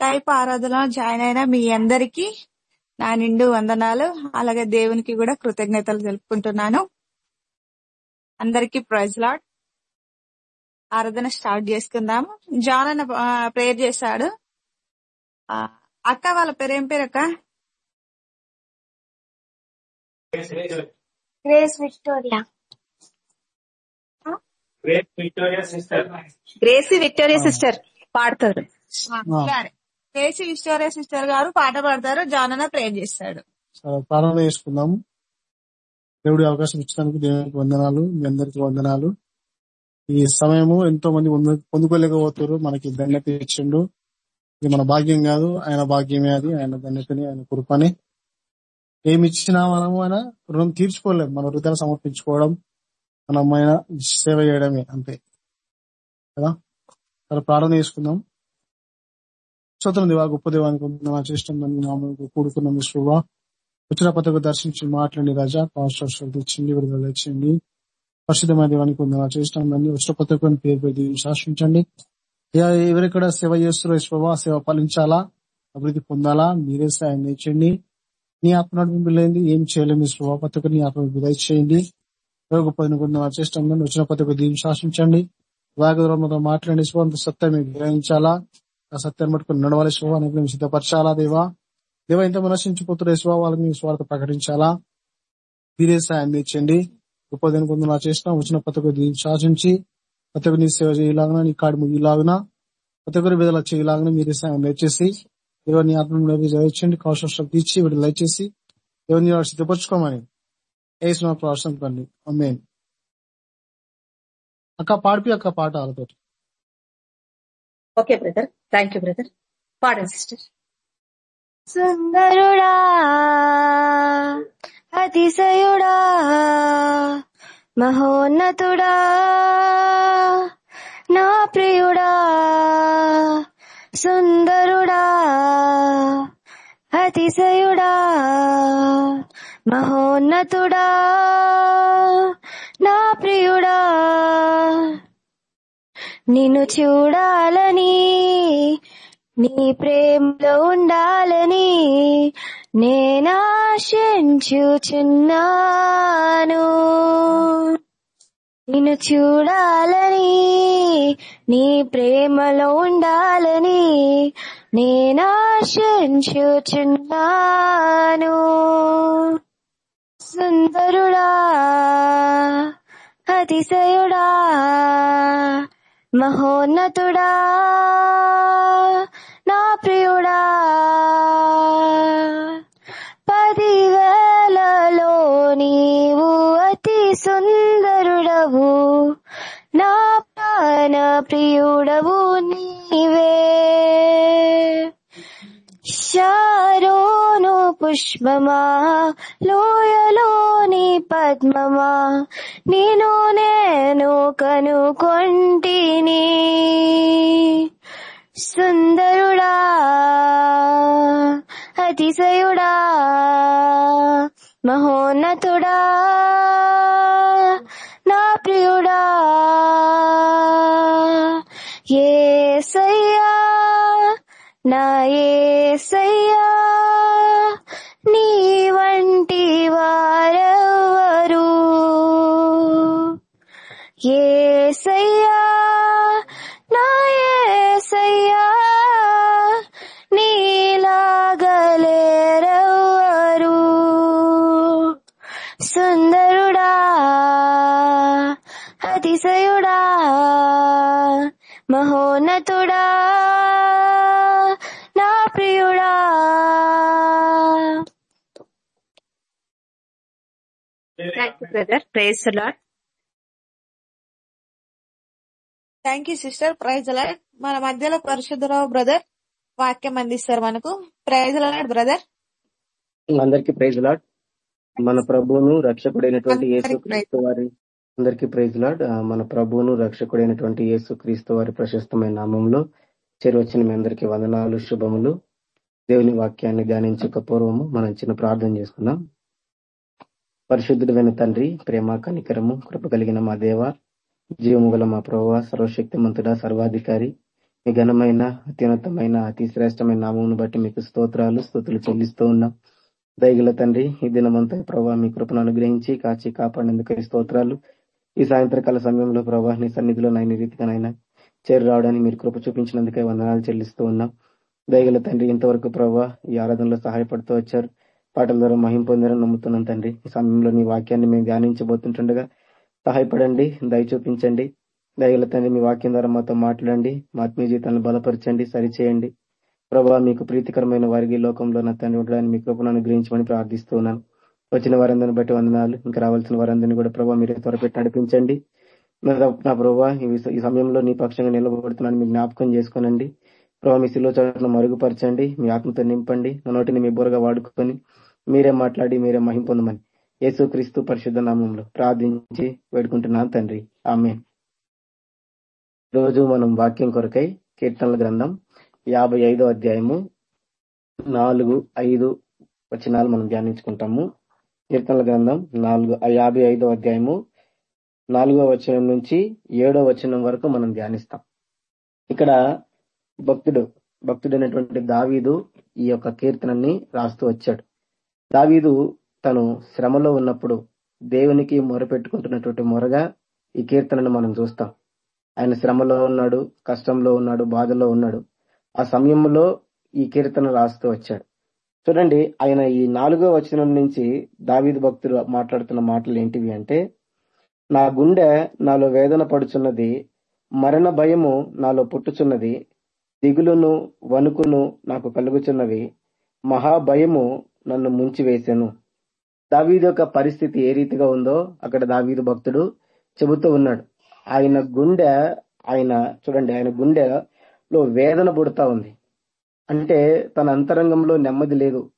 Skype ఆరాధన join అయిన మీ అందరికీ నా నిండు వందనాలు. అలాగే దేవునికి కూడా కృతజ్ఞతలు తెలుపుకుంటున్నాను. అందరికీ ప్రైజ్ లాడ్. ఆరాధన స్టార్ట్ చేసుకుందాము జాన్ అన్న ప్రేయర్ చేశాడు. అక్క వాళ్ళ పేరు ఏం పేరు అక్క? Grace Victoria. Sister. Gracie Victoria sister. పాడతారు. సరే. లేచి విక్టోరియా సిస్టర్ గారు పాట పాడతారు జానన అన్న చేస్తాడు. ప్రారంభం చేసుకుందాం దేవుడి అవకాశం ఇచ్చినందుకు దేవునికి వందనాలు మీ అందరికి వందనాలు. ఈ సమయము ఎంతో మంది పొందుకోలేకపోతారు మనకి ధన్యత ఇచ్చిండు. ఇది మన భాగ్యం కాదు. ఆయన భాగ్యమే అది. ఆయన ధన్యతని ఆయన కృపని. ఏమి ఇచ్చినా మనము ఆయన రుణం తీర్చుకోలేము మన హృదయాలు సమర్పించుకోవడం మనం ఆయన సేవ చేయడమే అంతే. కదా? సరే చేసుకుందాం. స్వతంత్ర దేవా గొప్ప దేవానికి వందనాలు చేష్టం నామకు కూడుకున్న మీ శుభ వచ్చిన పథకు దర్శించి మాట్లాడి రాజా పాస్టర్ ఇచ్చింది విడుదల ఇచ్చింది పరిశుద్ధమైన దేవానికి వందనాలు చేష్టం వచ్చిన పథకం పేరు పెట్టి శాసించండి. ఎవరెక్కడ సేవ చేస్తారో శుభ సేవ పాలించాలా? అభివృద్ధి పొందాలా? మీరే సాయం చేయండి. నీ ఆత్మ నడిపి ఏం చేయలేము మీ శుభ పథకం నీ ఆత్మ విడుదల చేయండి. గొప్ప ఉచిన చేష్టం వచ్చిన పథకం దీన్ని శాసించండి. వాగదూరంతో మాట్లాడి స్వంత సత్యం మీకు గ్రహించాలా? ఆ సత్యాన్ని పట్టుకుని నడవాలి శివ అనేది మేము సిద్ధపరచాలా దేవా? దేవ ఇంత నశించిపోతున్న శివ వాళ్ళకి మీ స్వార్థ ప్రకటించాలా? మీరే సాయం తీర్చండి గొప్ప కొంత నా చేసిన వచ్చిన ప్రతి దీన్ని శాసించి ప్రతి ఒక్కరు నీ సేవ చేయలాగా నీ కాడి ముగిలాగినా ప్రతి ఒక్కరి విడుదల చేయలాగిన మీరే సాయం దయచేసి దేవ నీ ఆత్మ జయించండి కౌశల శక్తి ఇచ్చి దయచేసి ఎవరిని సిద్ధపరచుకోమని వేసిన ప్రాసం కండి అమ్మేన్ అక్క పాడిపి అక్క పాట వాళ్ళతో okay brother thank you brother పాడండి సిస్టర్ సుందరుడా అతిశయుడా మహోన్నతుడా నా ప్రియుడా సుందరుడా అతిశయుడా మహోన్నతుడా నా ప్రియుడా. నిన్ను చూడాలని నీ ప్రేమలో ఉండాలని నేనాశించుచున్నాను. నిన్ను చూడాలని నీ ప్రేమలో ఉండాలని నేనాశించుచున్నాను. సుందరుడా అతిశయుడా మహోన్నతుడా నా ప్రియుడా. పదివేలలో నీవు అతి సుందరుడవు నా ప్రాణ ప్రియుడవు నీవే. శారోను పుష్పమా లోయలోని పద్మమా నేను నేను కనుకొంటిని. సుందరుడా అతిశయుడా మహోన్నతుడా నా ప్రియుడా. ఏ సయ్యా నా ఏసయ్యా నీ వంటి వారెవరు? ఏసయ్యా నా ఏసయ్యా నీలాగలేరెవరు? సుందరుడా అతిశయుడా మహోన్నతుడా brother. Praise lord thank you sister praise lord మన మధ్యలో పరిశుద్ధరావు బ్రదర్ వాక్యం అందిస్తారు మనకు. ప్రైజ్ అలాడ్ బ్రదర్ అందరికి ప్రైజ్ లాడ్ మన ప్రభువును రక్షకుడైనటువంటి యేసు. క్రీస్తు వారి అందరికి ప్రైజ్ లాడ్ మన ప్రభువును రక్షకుడైనటువంటి యేసు క్రీస్తు వారి ప్రశస్తమైన నామంలో చేరువచ్చిన మీ అందరికి వందనాలు శుభములు. దేవుని వాక్యాన్ని ధ్యానించక పూర్వము మనం చిన్న ప్రార్థన చేసుకుందాం. పరిశుద్ధుడైన తండ్రి ప్రేమ కనికరము కృప కలిగిన మా దేవ జీవముగల మా ప్రభావ సర్వశక్తిమంతుడ సర్వాధికారి మీ ఘనమైన అత్యున్నతమైన అతి శ్రేష్టమైన నామమును బట్టి మీకు స్తోత్రాలు స్థుతులు చెల్లిస్తూ ఉన్నాం. దయగల తండ్రి ఈ దినమంతా ప్రభావ మీ కృపను అనుగ్రహించి కాచి కాపాడేందుకు స్తోత్రాలు. ఈ సాయంత్రకాల సమయంలో ప్రభా నీ సన్నిధిలో నైన రీతిగానైనా చేరు రావడానికి మీరు కృప చూపించినందుకే వందనాలు చెల్లిస్తూ ఉన్నాం. దయగల తండ్రి ఇంతవరకు ప్రభావ ఈ ఆరాధనలో సహాయపడుతూ వచ్చారు. పాటల ద్వారా మహింపొందారని నమ్ముతున్నాం తండ్రి. ఈ సమయంలో నీ వాక్యాన్ని మేము ధ్యానించబోతుంటుండగా సహాయపడండి దయ చూపించండి. దయగల తండ్రి మీ వాక్యం ద్వారా మాతో మాట్లాడండి మా ఆత్మీయ జీవితాన్ని బలపరచండి సరిచేయండి. ప్రభా మీకు ప్రీతికరమైన వారికి లోకంలో నా తండ్రి ఉండడానికి మీ కృపను అనుగ్రహించమని ప్రార్థిస్తున్నాను. వచ్చిన వారందరిని బట్టి వందనాలు. ఇంకా రావాల్సిన వారందరినీ కూడా ప్రభావ మీరు త్వరపెట్టి నడిపించండి. నా నా ప్రభావ ఈ- ఈ సమయంలో నీ పక్షంగా నిలబడుతున్నాను మీ జ్ఞాపకం చేసుకోనండి. ప్రభావ మీ శిలో చాటును మరుగుపరచండి మీ ఆత్మతో నింపండి నా నోటిని మీ బుర్రగా వాడుకొని మీరే మాట్లాడి మీరే మహింపొందమని యేసు క్రీస్తు పరిశుద్ధ నామంలో ప్రార్థించి వేడుకుంటున్నాను తండ్రి. ఆమె రోజు మనం వాక్యం కొరకై కీర్తనల గ్రంథం యాభై ఐదో అధ్యాయము నాలుగు ఐదు వచనాలు మనం ధ్యానించుకుంటాము. కీర్తనల గ్రంథం నాలుగు యాభై ఐదో అధ్యాయము నాలుగో వచనం నుంచి ఏడో వచనం వరకు మనం ధ్యానిస్తాం. ఇక్కడ భక్తుడు భక్తుడైనటువంటి దావీదు ఈ యొక్క కీర్తనని రాస్తూ వచ్చాడు. దావీదు తను శ్రమలో ఉన్నప్పుడు దేవునికి మొరపెట్టుకుంటున్నటువంటి మొరగా ఈ కీర్తనను మనం చూస్తాం. ఆయన శ్రమలో ఉన్నాడు కష్టంలో ఉన్నాడు బాధలో ఉన్నాడు. ఆ సమయంలో ఈ కీర్తన రాస్తూ వచ్చాడు. చూడండి ఆయన ఈ నాలుగో వచనం నుంచి దావీదు భక్తులు మాట్లాడుతున్న మాటలు ఏంటివి అంటే నా గుండె నాలో వేదన పడుచున్నది మరణ భయము నాలో పుట్టుచున్నది దిగులును వణుకును నాకు కలుగుచున్నవి. మహాభయము నన్ను ముంచివేసెను. దావీదు యొక్క పరిస్థితి ఏ రీతిగా ఉందో అక్కడ దావీదు భక్తుడు చెబుతూ ఉన్నాడు. ఆయన గుండె ఆయన చూడండి ఆయన గుండెలో వేదన పుడతా ఉంది. అంటే తన అంతరంగంలో నెమ్మది లేదు.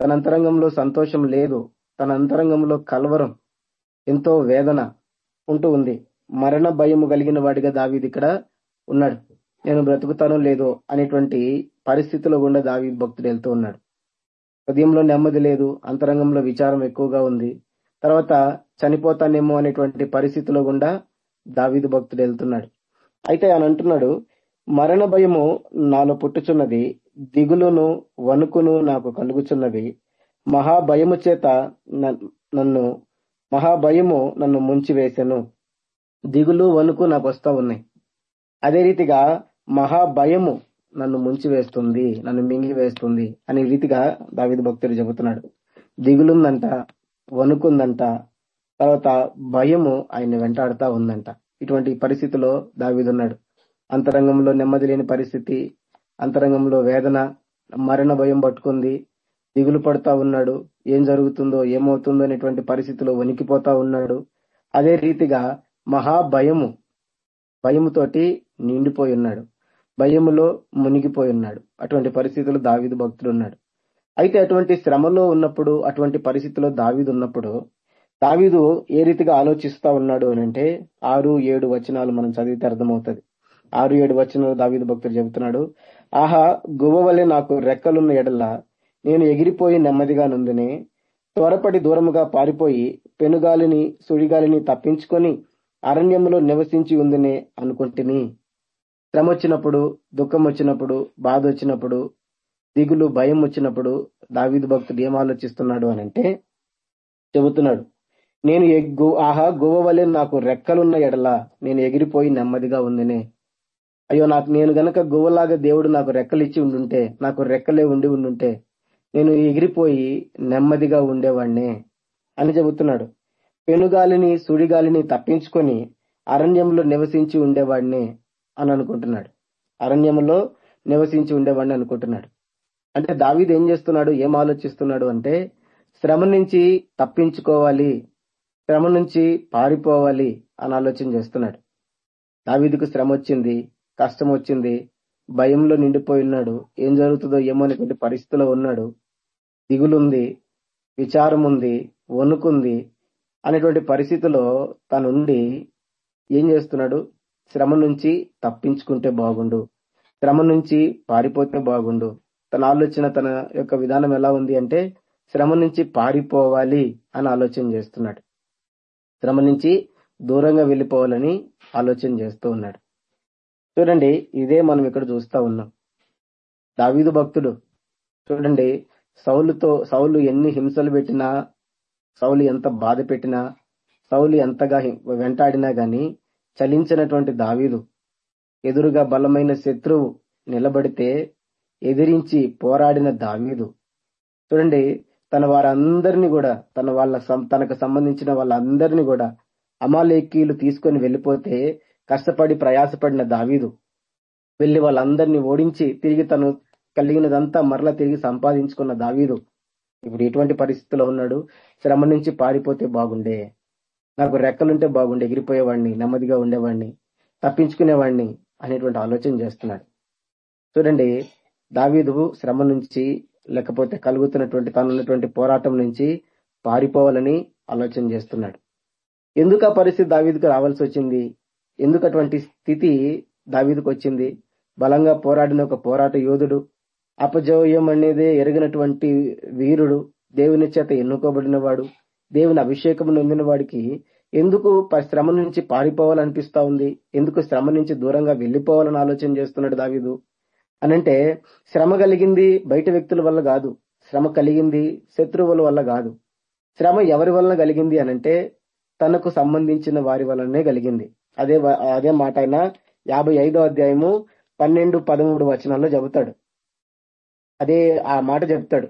తన అంతరంగంలో సంతోషం లేదు. తన అంతరంగంలో కలవరం ఎంతో వేదన ఉంటూ ఉంది. మరణ భయము కలిగిన వాడిగా దావీది ఇక్కడ ఉన్నాడు. నేను బ్రతుకుతానో లేదో అనేటువంటి పరిస్థితిలో గుండా దావి భక్తుడు వెళ్తూ ఉన్నాడు. హృదయంలో నెమ్మది లేదు అంతరంగంలో విచారం ఎక్కువగా ఉంది. తర్వాత చనిపోతానేమో అనేటువంటి పరిస్థితిలో గుండా దావీదు భక్తుడు వెళ్తున్నాడు. అయితే ఆయన అంటున్నాడు మరణ భయము నాలో పుట్టుచున్నది దిగులును వణుకును నాకు కలుగుచున్నవి మహాభయము చేత నన్ను మహాభయము నన్ను ముంచివేసెను. దిగులు వణుకు నాకు వస్తా ఉన్నాయి. అదే రీతిగా మహాభయము నన్ను ముంచివేస్తుంది నన్ను మింగి వేస్తుంది అనే రీతిగా దావిద భక్తుడు చెబుతున్నాడు. దిగులుందంట వణుకుందంట తర్వాత భయము ఆయన వెంటాడుతా ఉందంట. ఇటువంటి పరిస్థితిలో దావిదున్నాడు. అంతరంగంలో నెమ్మది లేని పరిస్థితి అంతరంగంలో వేదన మరణ భయం పట్టుకుంది దిగులు పడతా ఉన్నాడు. ఏం జరుగుతుందో ఏమవుతుందో అనేటువంటి పరిస్థితిలో వణికిపోతా ఉన్నాడు. అదే రీతిగా మహాభయము భయముతోటి నిండిపోయి ఉన్నాడు. భయములో మునిగిపోయి ఉన్నాడు అటువంటి పరిస్థితులు దావీదు భక్తుడు ఉన్నాడు అయితే అటువంటి శ్రమలో ఉన్నప్పుడు అటువంటి పరిస్థితిలో దావీదు ఉన్నప్పుడు దావీదు ఏ రీతిగా ఆలోచిస్తా ఉన్నాడు అని అంటే ఆరు ఏడు వచనాలు మనం చదివితే అర్థమవుతుంది. ఆరు ఏడు వచనాలు దావీదు భక్తుడు చెబుతున్నాడు. ఆహా గువ్వ నాకు రెక్కలున్న ఎడల నేను ఎగిరిపోయి నెమ్మదిగా నుందునే త్వరపడి దూరముగా పారిపోయి పెనుగాలిని సుడిగాలిని తప్పించుకొని అరణ్యంలో నివసించి ఉందినే అనుకుంటుని. శ్రమ వచ్చినప్పుడు దుఃఖం వచ్చినప్పుడు బాధ వచ్చినప్పుడు దిగులు భయం వచ్చినప్పుడు దావీదు భక్తుడు ఏం ఆలోచిస్తున్నాడు అని అంటే చెబుతున్నాడు నేను ఎగ్గు ఆహా గువ్వ వలె నాకు రెక్కలున్న ఎడల నేను ఎగిరిపోయి నెమ్మదిగా ఉందినే. అయ్యో నాకు నేను గనక గువ్వలాగా దేవుడు నాకు రెక్కలు ఇచ్చి ఉండుంటే నాకు రెక్కలే ఉండి ఉండుంటే నేను ఎగిరిపోయి నెమ్మదిగా ఉండేవాణ్ణే అని చెబుతున్నాడు. పెనుగాలిని సుడిగాలిని తప్పించుకొని అరణ్యంలో నివసించి ఉండేవాడినే అని అనుకుంటున్నాడు. అరణ్యంలో నివసించి ఉండేవాడిని అనుకుంటున్నాడు. అంటే దావీద్ ఏం చేస్తున్నాడు? ఏం ఆలోచిస్తున్నాడు అంటే శ్రమ నుంచి తప్పించుకోవాలి శ్రమ నుంచి పారిపోవాలి అని ఆలోచన చేస్తున్నాడు. దావీదుకు శ్రమ వచ్చింది కష్టం వచ్చింది భయంలో నిండిపోయి ఉన్నాడు. ఏం జరుగుతుందో ఏమో అనేటువంటి పరిస్థితిలో ఉన్నాడు. దిగులుంది విచారం ఉంది వణుకుంది అనేటువంటి పరిస్థితిలో తనుండి ఏం చేస్తున్నాడు? శ్రమ నుంచి తప్పించుకుంటే బాగుండు. శ్రమ నుంచి పారిపోతే బాగుండు. తన ఆలోచన తన యొక్క విధానం ఎలా ఉంది అంటే శ్రమ నుంచి పారిపోవాలి అని ఆలోచన చేస్తున్నాడు. శ్రమ నుంచి దూరంగా వెళ్ళిపోవాలని ఆలోచన చేస్తూ ఉన్నాడు. చూడండి ఇదే మనం ఇక్కడ చూస్తా ఉన్నాం. దావీదు భక్తుడు చూడండి సౌలుతో సౌలు ఎన్ని హింసలు పెట్టినా సౌలు ఎంత బాధ పెట్టినా సౌలు ఎంతగా వెంటాడినా గాని చలించినటువంటి దావీదు ఎదురుగా బలమైన శత్రువు నిలబడితే ఎదిరించి పోరాడిన దావీదు. చూడండి తన వారందరినీ కూడా తన వాళ్ళ సం- తనకు సంబంధించిన వాళ్ళందరినీ కూడా అమాలేకీలు తీసుకొని వెళ్ళిపోతే కష్టపడి ప్రయాసపడిన దావీదు. వెళ్ళి వాళ్ళందరినీ ఓడించి తిరిగి తను కలిగినదంతా మరలా తిరిగి సంపాదించుకున్న దావీదు. ఇప్పుడు ఎటువంటి పరిస్థితిలో ఉన్నాడు శ్రమ నుంచి పారిపోతే బాగుండే. నాకు రెక్కలుంటే బాగుండే ఎగిరిపోయేవాడిని నెమ్మదిగా ఉండేవాడిని తప్పించుకునేవాడిని అనేటువంటి ఆలోచన చేస్తున్నాడు. చూడండి దావీదు శ్రమ నుంచి లేకపోతే కలుగుతున్నటువంటి తనున్నటువంటి పోరాటం నుంచి పారిపోవాలని ఆలోచన చేస్తున్నాడు. ఎందుకు ఆ పరిస్థితి దావీదుకు రావాల్సి వచ్చింది? ఎందుకు అటువంటి స్థితి దావీదుకు వచ్చింది? బలంగా పోరాడిన ఒక పోరాట యోధుడు అపజయం అనేది ఎరిగినటువంటి వీరుడు దేవుని చేత ఎన్నుకోబడిన వాడు దేవుని అభిషేకం నొందిన వాడికి ఎందుకు ప- శ్రమ నుంచి పారిపోవాలనిపిస్తా ఉంది? ఎందుకు శ్రమ నుంచి దూరంగా వెళ్ళిపోవాలని ఆలోచన చేస్తున్నాడు దావీదు? అనంటే శ్రమ కలిగింది బయట వ్యక్తుల వల్ల కాదు. శ్రమ కలిగింది శత్రువుల వల్ల కాదు. శ్రమ ఎవరి వలన కలిగింది అనంటే తనకు సంబంధించిన వారి వల్లనే కలిగింది. అదే అదే మాట ఆయన యాభై ఐదో అధ్యాయము పన్నెండు పదమూడు వచనాల్లో చెబుతాడు. అదే ఆ మాట చెప్తాడు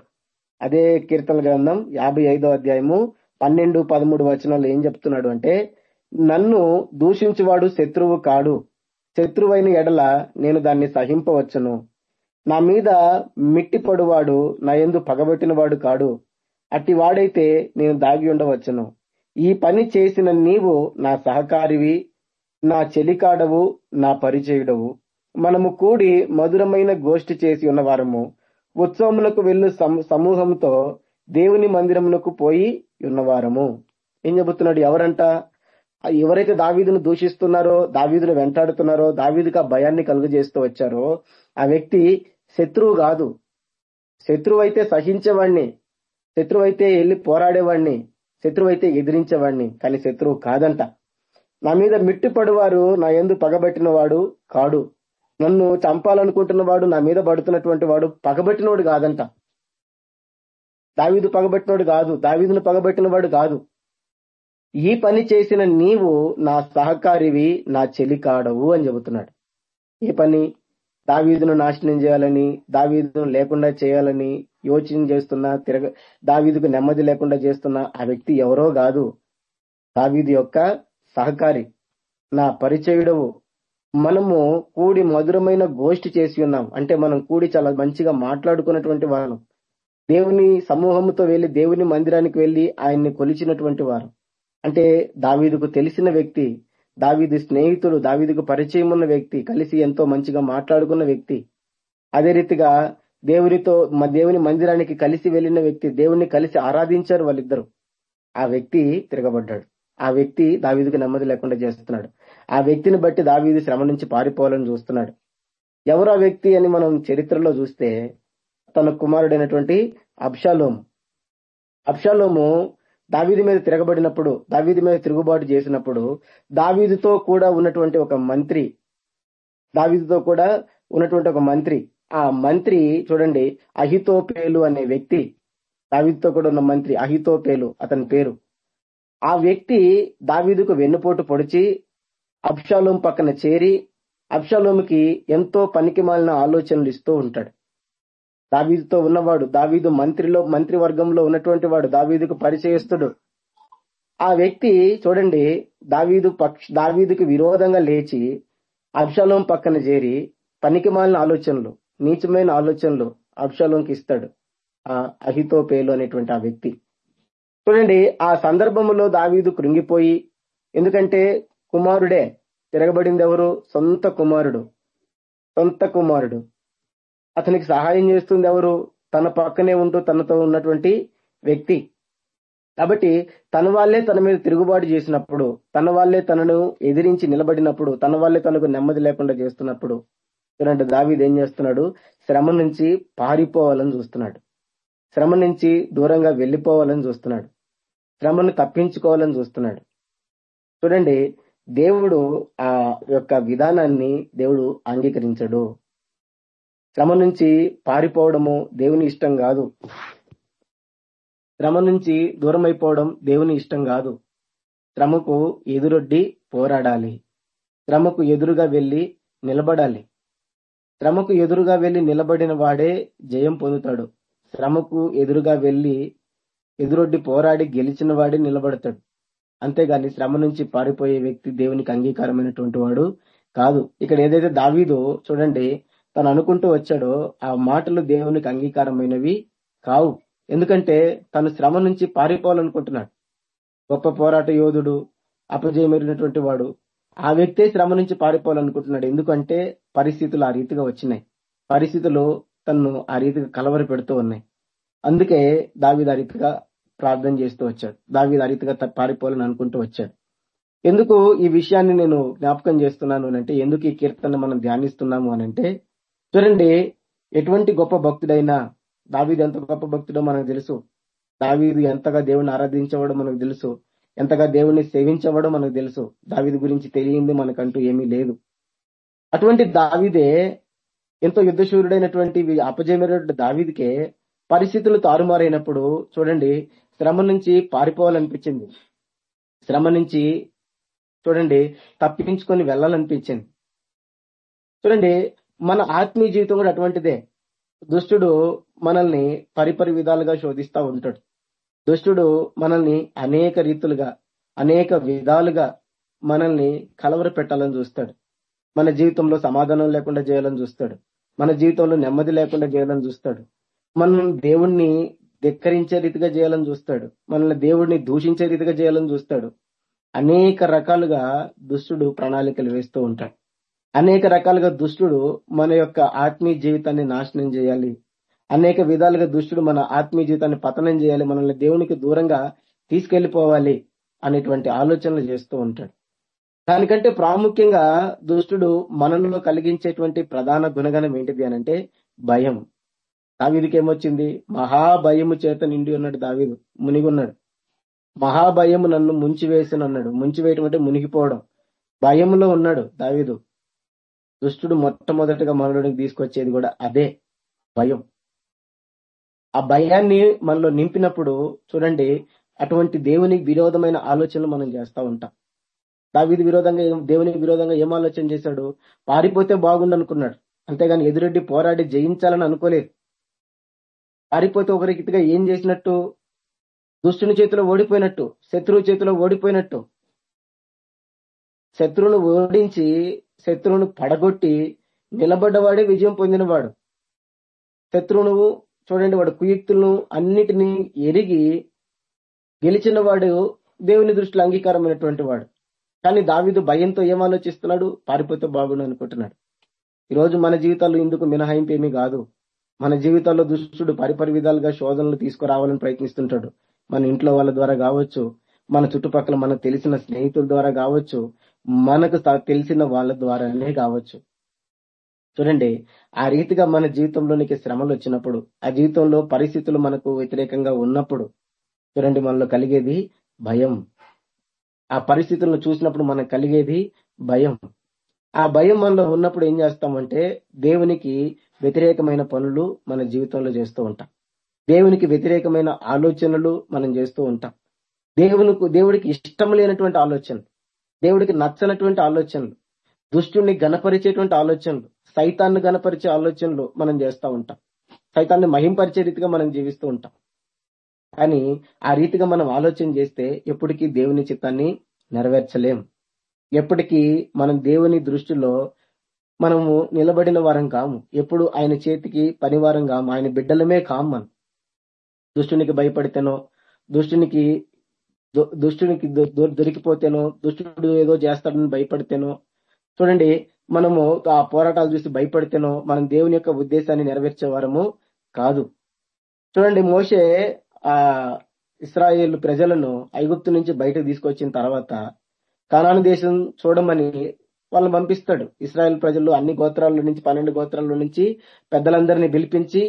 అదే కీర్తన గ్రంథం యాభై ఐదో అధ్యాయము పన్నెండు పదమూడు వచనాలు ఏం చెప్తున్నాడు అంటే నన్ను దూషించువాడు శత్రువు కాడు. శత్రువైన ఎడల నేను దాన్ని సహింపవచ్చును. నా మీద మిట్టిపడువాడు నా యందు పగబెట్టినవాడు కాడు. అట్టి వాడైతే నేను దాగి ఉండవచ్చును. ఈ పని చేసిన నీవు నా సహకారివి నా చెలికాడవు నా పరిచయుడవు. మనము కూడి మధురమైన గోష్ఠి చేసి ఉన్నవారము. ఉత్సవములకు వెళ్ళు సమూహంతో దేవుని మందిరమునకు పోయి ఉన్నవారము. ఏం చెబుతున్నాడు? ఎవరంట? ఎవరైతే దావీదును దూషిస్తున్నారో దావీదును వెంటాడుతున్నారో దావీదుకు ఆ భయాన్ని కలుగజేస్తూ వచ్చారో ఆ వ్యక్తి శత్రువు కాదు. శత్రువు అయితే సహించేవాడిని శత్రువు అయితే వెళ్ళి పోరాడేవాణ్ణి శత్రువు అయితే ఎదిరించేవాడిని కానీ శత్రువు కాదంట. నా మీద మిట్టుపడివారు నా ఎందు పగబట్టిన వాడు కాడు. నన్ను చంపాలనుకుంటున్నవాడు నా మీద పడుతున్నటువంటి వాడు పగబట్టినోడు కాదంట. దావీదు పగబెట్టినోడు కాదు దావీదును పగబెట్టిన వాడు కాదు. ఈ పని చేసిన నీవు నా సహకారివి నా చెలికాడవు అని చెబుతున్నాడు. ఈ పని దావీదును నాశనం చేయాలని దావీదును లేకుండా చేయాలని యోచన చేస్తున్నా తిరగ దావీదుకు నెమ్మది లేకుండా చేస్తున్న ఆ వ్యక్తి ఎవరో కాదు. దావీదు యొక్క సహకారి నా పరిచయుడవు. మనము కూడి మధురమైన గోష్ఠి చేసి ఉన్నాం. అంటే మనం కూడి చాలా మంచిగా మాట్లాడుకున్నటువంటి వాళ్ళం దేవుని సమూహంతో వెళ్ళి దేవుని మందిరానికి వెళ్ళి ఆయన్ని కొలిచినటువంటి వారు. అంటే దావీదుకు తెలిసిన వ్యక్తి దావీదు స్నేహితుడు దావీదుకు పరిచయం ఉన్న వ్యక్తి కలిసి ఎంతో మంచిగా మాట్లాడుకున్న వ్యక్తి. అదే రీతిగా దేవునితో మా దేవుని మందిరానికి కలిసి వెళ్ళిన వ్యక్తి దేవుణ్ణి కలిసి ఆరాధించారు వాళ్ళిద్దరు. ఆ వ్యక్తి తిరగబడ్డాడు. ఆ వ్యక్తి దావీదుకు నెమ్మది లేకుండా చేస్తున్నాడు. ఆ వ్యక్తిని బట్టి దావీదు శ్రమ నుంచి పారిపోవాలని చూస్తున్నాడు. ఎవరు ఆ వ్యక్తి అని మనం చరిత్రలో చూస్తే తన కుమారుడైనటువంటి అబ్షాలోము. అబ్షాలోము దావీది మీద తిరగబడినప్పుడు దావీది మీద తిరుగుబాటు చేసినప్పుడు దావీదుతో కూడా ఉన్నటువంటి ఒక మంత్రి దావీదుతో కూడా ఉన్నటువంటి ఒక మంత్రి. ఆ మంత్రి చూడండి అహితోపేలు అనే వ్యక్తి. దావీదితో కూడా ఉన్న మంత్రి అహితోపేలు అతని పేరు. ఆ వ్యక్తి దావీదుకు వెన్నుపోటు పొడిచి అబ్షాలోం పక్కన చేరి అబ్షాలోంకి ఎంతో పనికి మాలిన ఆలోచనలు ఇస్తూ ఉంటాడు. దావీదుతో ఉన్నవాడు దావీదు మంత్రిలో మంత్రి వర్గంలో ఉన్నటువంటి వాడు దావీదుకు పరిచయస్తుడు. ఆ వ్యక్తి చూడండి దావీదు పక్ష దావీదుకు విరోధంగా లేచి అబ్షాలోం పక్కన చేరి పనికి మాలిన ఆలోచనలు నీచమైన ఆలోచనలు అబ్షాలోంకి ఇస్తాడు. ఆ అహితోపేలు అనేటువంటి ఆ వ్యక్తి. చూడండి ఆ సందర్భంలో దావీదు కృంగిపోయి ఎందుకంటే కుమారుడే తిరగబడింది ఎవరు సొంత కుమారుడు. సొంత కుమారుడు. అతనికి సహాయం చేస్తుంది ఎవరు? తన పక్కనే ఉంటూ తనతో ఉన్నటువంటి వ్యక్తి. కాబట్టి తన వాళ్ళే తన మీద తిరుగుబాటు చేసినప్పుడు తన వాళ్ళే తనను ఎదిరించి నిలబడినప్పుడు తన వాళ్ళే తనకు నెమ్మది లేకుండా చేస్తున్నప్పుడు చూడండి దావీది ఏం చేస్తున్నాడు? శ్రమ నుంచి పారిపోవాలని చూస్తున్నాడు. శ్రమ నుంచి దూరంగా వెళ్ళిపోవాలని చూస్తున్నాడు. శ్రమను తప్పించుకోవాలని చూస్తున్నాడు. చూడండి దేవుడు ఆ యొక్క విధానాన్ని దేవుడు అంగీకరించడు. శ్రమ నుంచి పారిపోవడము దేవుని ఇష్టం కాదు. శ్రమ నుంచి దూరం అయిపోవడం దేవుని ఇష్టం కాదు. శ్రమకు ఎదురొడ్డి పోరాడాలి. శ్రమకు ఎదురుగా వెళ్ళి నిలబడాలి. శ్రమకు ఎదురుగా వెళ్ళి నిలబడిన వాడే జయం పొందుతాడు. శ్రమకు ఎదురుగా వెళ్ళి ఎదురొడ్డి పోరాడి గెలిచిన వాడే నిలబడతాడు. అంతేగాని శ్రమ నుంచి పారిపోయే వ్యక్తి దేవునికి అంగీకారమైనటువంటి వాడు కాదు. ఇక్కడ ఏదైతే దావీదో చూడండి తను అనుకుంటూ వచ్చాడో ఆ మాటలు దేవునికి అంగీకారమైనవి కావు. ఎందుకంటే తను శ్రమ నుంచి పారిపోవాలనుకుంటున్నాడు. గొప్ప పోరాట యోధుడు అపజయమైనటువంటి వాడు. ఆ వ్యక్తే శ్రమ నుంచి పారిపోవాలనుకుంటున్నాడు. ఎందుకంటే పరిస్థితులు ఆ రీతిగా వచ్చినాయి. పరిస్థితులు తను ఆ రీతిగా కలవరి పెడుతూ ఉన్నాయి. అందుకే దావిదారితగా రీతిగా ప్రార్థన చేస్తూ వచ్చాడు. దావీదు రీతిగా పారిపోవాలని అనుకుంటూ వచ్చాడు. ఎందుకు ఈ విషయాన్ని నేను జ్ఞాపకం చేస్తున్నాను అంటే ఎందుకు ఈ కీర్తన మనం ధ్యానిస్తున్నాము అనంటే చూడండి ఎటువంటి గొప్ప భక్తుడైనా దావీదు ఎంత గొప్ప భక్తుడో మనకు తెలుసు. దావీదు ఎంతగా దేవుని ఆరాధించేవాడో మనకు తెలుసు. ఎంతగా దేవుణ్ణి సేవించేవాడో మనకు తెలుసు. దావీది గురించి తెలియంది మనకంటూ ఏమీ లేదు. అటువంటి దావీదే ఎంతో యుద్ధశూరుడైనటువంటి అపజయమైనటువంటి దావీదికే పరిస్థితులు తారుమారైనప్పుడు చూడండి శ్రమ నుంచి పారిపోవాలనిపించింది. శ్రమ నుంచి చూడండి తప్పించుకొని వెళ్ళాలనిపించింది. చూడండి మన ఆత్మీయ జీవితం కూడా అటువంటిదే. దుష్టుడు మనల్ని పరిపరి విధాలుగా శోధిస్తా ఉంటాడు. దుష్టుడు మనల్ని అనేక రీతులుగా అనేక విధాలుగా మనల్ని కలవర పెట్టాలని చూస్తాడు. మన జీవితంలో సమాధానం లేకుండా చేయాలని చూస్తాడు. మన జీవితంలో నెమ్మది లేకుండా చేయాలని చూస్తాడు. మనం దేవుణ్ణి ధిక్కరించే రీతిగా చేయాలని చూస్తాడు. మనల్ని దేవుడిని దూషించే రీతిగా చేయాలని చూస్తాడు. అనేక రకాలుగా దుష్టుడు ప్రణాళికలు వేస్తూ ఉంటాడు. అనేక రకాలుగా దుష్టుడు మన యొక్క ఆత్మీయ జీవితాన్ని నాశనం చేయాలి. అనేక విధాలుగా దుష్టుడు మన ఆత్మీయ జీవితాన్ని పతనం చేయాలి. మనల్ని దేవునికి దూరంగా తీసుకెళ్ళిపోవాలి అనేటువంటి ఆలోచనలు చేస్తూ ఉంటాడు. దానికంటే ప్రాముఖ్యంగా దుష్టుడు మనలో కలిగించేటువంటి ప్రధాన గుణగణం ఏంటిది అనంటే భయం. దావీదికి ఏమొచ్చింది? మహాభయము చేత నిండి ఉన్నాడు దావీదు. మునిగున్నాడు. మహాభయము నన్ను ముంచివేసిన అన్నాడు ముంచివేయటం అంటే మునిగిపోవడం. భయంలో ఉన్నాడు దావీదు. దుష్టుడు మొట్టమొదటిగా మనలోనికి తీసుకొచ్చేది కూడా అదే భయం. ఆ భయాన్ని మనలో నింపినప్పుడు చూడండి అటువంటి దేవునికి విరోధమైన ఆలోచనలు మనం చేస్తా ఉంటాం. దావీది విరోధంగా దేవునికి విరోధంగా ఏం ఆలోచన చేశాడు? పారిపోతే బాగుండు అనుకున్నాడు అంతేగాని ఎదురెడ్డి పోరాడి జయించాలని అనుకోలేదు. పారిపోతే ఒక రీతిగా ఏం చేసినట్టు? దుష్టుని చేతిలో ఓడిపోయినట్టు శత్రువు చేతిలో ఓడిపోయినట్టు. శత్రువును ఓడించి శత్రువును పడగొట్టి నిలబడ్డవాడే విజయం పొందినవాడు. శత్రువును చూడండి వాడు కుయుక్తులను అన్నిటినీ ఎరిగి గెలిచిన వాడు దేవుని దృష్టిలో అంగీకారమైనటువంటి వాడు. కానీ దావిదు భయంతో ఏం ఆలోచిస్తున్నాడు? పారిపోతే బాగుండు అనుకుంటున్నాడు. ఈరోజు మన జీవితాల్లో ఇందుకు మినహాయింపు ఏమీ కాదు. మన జీవితాల్లో దుష్టుడు పరిపరి విధాలుగా శోధనలు తీసుకురావాలని ప్రయత్నిస్తుంటాడు. మన ఇంట్లో వాళ్ళ ద్వారా కావచ్చు మన చుట్టుపక్కల మనకు తెలిసిన స్నేహితుల ద్వారా కావచ్చు మనకు త- తెలిసిన వాళ్ళ ద్వారానే కావచ్చు. చూడండి ఆ రీతిగా మన జీవితంలోనికి శ్రమలు వచ్చినప్పుడు ఆ జీవితంలో పరిస్థితులు మనకు వ్యతిరేకంగా ఉన్నప్పుడు చూడండి మనలో కలిగేది భయం. ఆ పరిస్థితులను చూసినప్పుడు మనకు కలిగేది భయం. ఆ భయం మనలో ఉన్నప్పుడు ఏం చేస్తామంటే దేవునికి వ్యతిరేకమైన పనులు మన జీవితంలో చేస్తూ ఉంటాం. దేవునికి వ్యతిరేకమైన ఆలోచనలు మనం చేస్తూ ఉంటాం. దేవునికి దేవుడికి ఇష్టం లేనటువంటి ఆలోచనలు. దేవుడికి నచ్చనటువంటి ఆలోచనలు దుష్టుని గణపరిచేటువంటి ఆలోచనలు సైతాన్ని గణపరిచే ఆలోచనలు మనం చేస్తూ ఉంటాం. సైతాన్ని మహింపరిచే రీతిగా మనం జీవిస్తూ ఉంటాం. కానీ ఆ రీతిగా మనం ఆలోచన చేస్తే ఎప్పటికీ దేవుని చిత్తాన్ని నెరవేర్చలేం. ఎప్పటికీ మనం దేవుని దృష్టిలో మనము నిలబడిన వారం కాము. ఎప్పుడు ఆయన చేతికి పనివారం కాము. ఆయన బిడ్డలమే కాము మనం. దుష్టునికి భయపడితేనో దుష్టునికి దుష్టునికి దొరికిపోతేనో దుష్టుడు ఏదో చేస్తాడని భయపడితేనో చూడండి మనము ఆ పోరాటాలు చూసి భయపడితేనో మనం దేవుని యొక్క ఉద్దేశాన్ని నెరవేర్చేవారము కాదు. చూడండి మోషే ఆ ఇస్రాయేల్ ప్రజలను ఐగుప్తు నుంచి బయటకు తీసుకొచ్చిన తర్వాత కనాను దేశం చూడమని వాళ్ళని పంపిస్తాడు. ఇస్రాయల్ ప్రజలు అన్ని గోత్రాల నుంచి పన్నెండు గోత్రాల నుంచి పెద్దలందరినీ పిలిపించి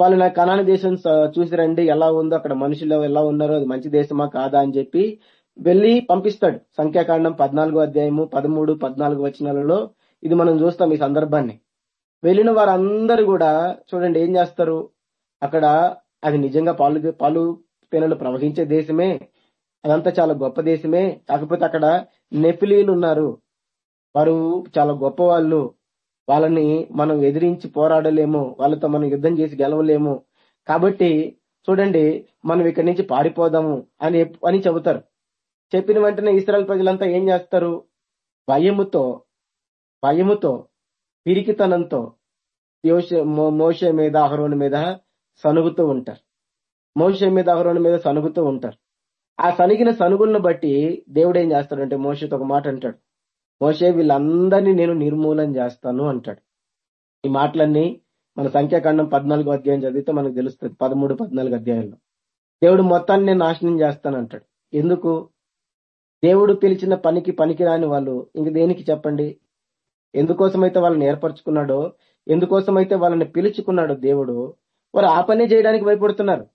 వాళ్ళు నా కనాన దేశం చూసిరండి చూసి రండి ఎలా ఉందో అక్కడ మనుషులు ఎలా ఉన్నారో అది మంచి దేశమా కాదా అని చెప్పి వెళ్ళి పంపిస్తాడు. సంఖ్యాకాండం పద్నాలుగో అధ్యాయము పదమూడు పద్నాలుగు వచనాలలో ఇది మనం చూస్తాం ఈ సందర్భాన్ని. వెళ్ళిన వారందరూ కూడా చూడండి ఏం చేస్తారు? అక్కడ అది నిజంగా పాలు పాలు పేనలు ప్రవహించే దేశమే అదంతా చాలా గొప్ప దేశమే. కాకపోతే అక్కడ నెఫిలీలు ఉన్నారు. వారు చాలా గొప్ప వాళ్ళు వాళ్ళని మనం ఎదిరించి పోరాడలేము వాళ్ళతో మనం యుద్ధం చేసి గెలవలేము. కాబట్టి చూడండి మనం ఇక్కడి నుంచి పారిపోదాము అని అని చెబుతారు. చెప్పిన వెంటనే ఇస్రాయల్ ప్రజలంతా ఏం చేస్తారు? భయముతో భయముతో పిరికితనంతో యోష- మో- మీద అహరోని మీద సనుగుతూ ఉంటారు. మోష మీద అహరోని మీద సనుగుతూ ఉంటారు. ఆ సనిగిన సనుగులను బట్టి దేవుడు ఏం చేస్తాడంటే మోషతో ఒక మాట అంటాడు. మోసే వీళ్ళందరినీ నేను నిర్మూలన చేస్తాను అంటాడు. ఈ మాటలన్నీ మన సంఖ్యాకాండం పద్నాలుగో అధ్యాయం చదివితే మనకు తెలుస్తుంది పదమూడు పద్నాలుగు అధ్యాయంలో. దేవుడు మొత్తాన్ని నేను నాశనం చేస్తాను అంటాడు ఎందుకు? దేవుడు పిలిచిన పనికి పనికిరాని వాళ్ళు ఇంక దేనికి చెప్పండి? ఎందుకోసమైతే వాళ్ళని ఏర్పరచుకున్నాడో ఎందుకోసమైతే వాళ్ళని పిలుచుకున్నాడో దేవుడు వారు ఆ పని చేయడానికి భయపడుతున్నారు.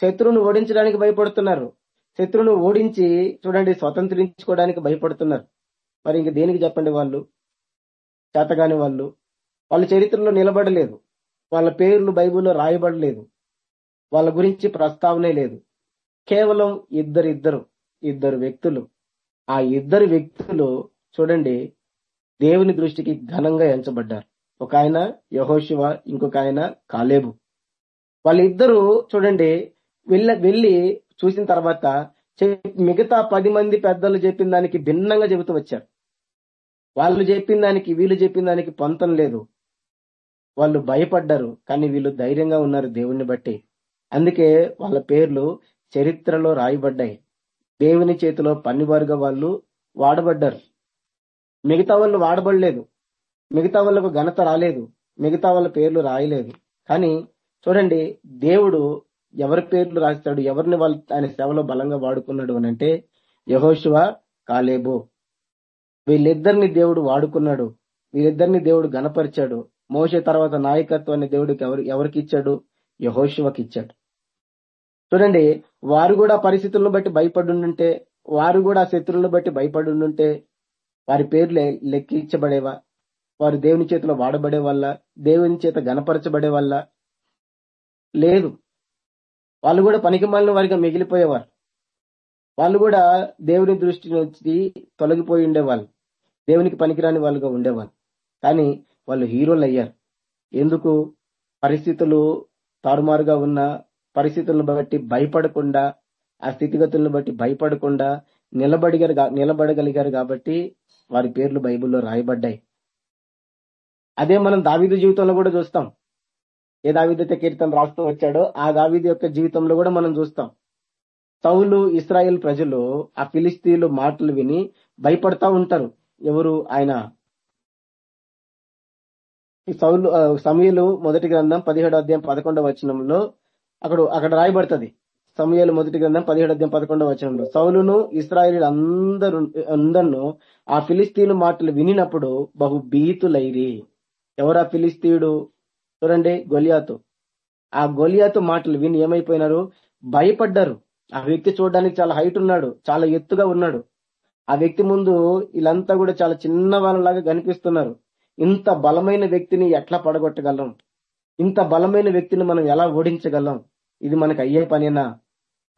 శత్రువును ఓడించడానికి భయపడుతున్నారు. శత్రువును ఓడించి చూడండి స్వతంత్రించుకోవడానికి భయపడుతున్నారు. మరి ఇంక దేనికి చెప్పండి వాళ్ళు? చేతగాని వాళ్ళు. వాళ్ళ చరిత్రలో నిలబడలేదు. వాళ్ళ పేర్లు బైబిల్లో రాయబడలేదు. వాళ్ళ గురించి ప్రస్తావనే లేదు. కేవలం ఇద్దరిద్దరు ఇద్దరు వ్యక్తులు. ఆ ఇద్దరు వ్యక్తులు చూడండి దేవుని దృష్టికి ఘనంగా ఎంచబడ్డారు. ఒక ఆయన యహోశివ ఇంకొక ఆయన కాలేబు. వాళ్ళిద్దరూ చూడండి వెళ్ళ వెళ్ళి చూసిన తర్వాత మిగతా పది మంది పెద్దలు చెప్పిన దానికి భిన్నంగా చెబుతూ వచ్చారు. వాళ్ళు చెప్పిన దానికి వీళ్ళు చెప్పిన దానికి పొంతం లేదు. వాళ్ళు భయపడ్డారు కానీ వీళ్ళు ధైర్యంగా ఉన్నారు దేవుణ్ణి బట్టి. అందుకే వాళ్ళ పేర్లు చరిత్రలో రాయబడ్డాయి. దేవుని చేతిలో పన్నివారుగా వాళ్ళు వాడబడ్డారు. మిగతా వాళ్ళు వాడబడలేదు. మిగతా వాళ్ళకు ఘనత రాలేదు. మిగతా వాళ్ళ పేర్లు రాయలేదు. కానీ చూడండి దేవుడు ఎవరి పేర్లు రాస్తాడు ఎవరిని వాళ్ళు ఆయన సేవలో బలంగా వాడుకున్నాడు అని అంటే యహోశివ కాలేబు. వీళ్ళిద్దరిని దేవుడు వాడుకున్నాడు. వీళ్ళిద్దరిని దేవుడు గణపరిచాడు మోసే తర్వాత నాయకత్వాన్ని దేవుడికి ఎవరు ఎవరికి ఇచ్చాడు? యహోశివకి ఇచ్చాడు. చూడండి వారు కూడా పరిస్థితులను బట్టి భయపడుంటే వారు కూడా శత్రువులను బట్టి భయపడుంటే వారి పేర్లు లెక్కించబడేవా? వారు దేవుని చేతిలో వాడబడే వల్ల దేవుని చేత గణపరచబడే వల్ల లేదు. వాళ్ళు కూడా పనికి మాలిన వారిగా మిగిలిపోయేవారు. వాళ్ళు కూడా దేవుని దృష్టి నుంచి తొలగిపోయి ఉండేవాళ్ళు. దేవునికి పనికిరాని వాళ్ళుగా ఉండేవాళ్ళు కానీ వాళ్ళు హీరోలు అయ్యారు. ఎందుకు? పరిస్థితులు తారుమారుగా ఉన్న పరిస్థితులను బట్టి భయపడకుండా ఆ స్థితిగతులను బట్టి భయపడకుండా నిలబడిగారు నిలబడగలిగారు కాబట్టి వారి పేర్లు బైబిల్లో రాయబడ్డాయి. అదే మనం దావీదు జీవితంలో కూడా చూస్తాం. ఏ దావీదైతే కీర్తన రాస్తూ వచ్చాడో ఆ దావీదు యొక్క జీవితంలో కూడా మనం చూస్తాం. సౌలు ఇస్రాయేల్ ప్రజలు ఆ ఫిలిస్తీన్లు మాటలు విని భయపడతా ఉంటారు. ఎవరు? ఆయన. ఈ సౌలు సమయలు మొదటి గ్రంథం పదిహేడు అధ్యాయం పదకొండవ వచనంలో అక్కడ అక్కడ రాయబడుతుంది. సమయలు మొదటి గ్రంథం పదిహేడు అధ్యాయం పదకొండవ వచనంలో. సౌలును ఇస్రాయేల్ అందరు అందరిను ఆ ఫిలిస్తీన్ మాటలు వినినప్పుడు బహు భీతులైరి. ఎవరా ఫిలిస్తీయుడు? చూడండి గొలియాతు. ఆ గొలియాతు మాటలు విని ఏమైపోయినారు? భయపడ్డారు. ఆ వ్యక్తి చూడడానికి చాలా హైట్ ఉన్నాడు చాలా ఎత్తుగా ఉన్నాడు. ఆ వ్యక్తి ముందు వీళ్ళంతా కూడా చాలా చిన్న వాళ్ళలాగా కనిపిస్తున్నారు. ఇంత బలమైన వ్యక్తిని ఎట్లా పడగొట్టగలం? ఇంత బలమైన వ్యక్తిని మనం ఎలా ఓడించగలం? ఇది మనకు అయ్యే పనేనా?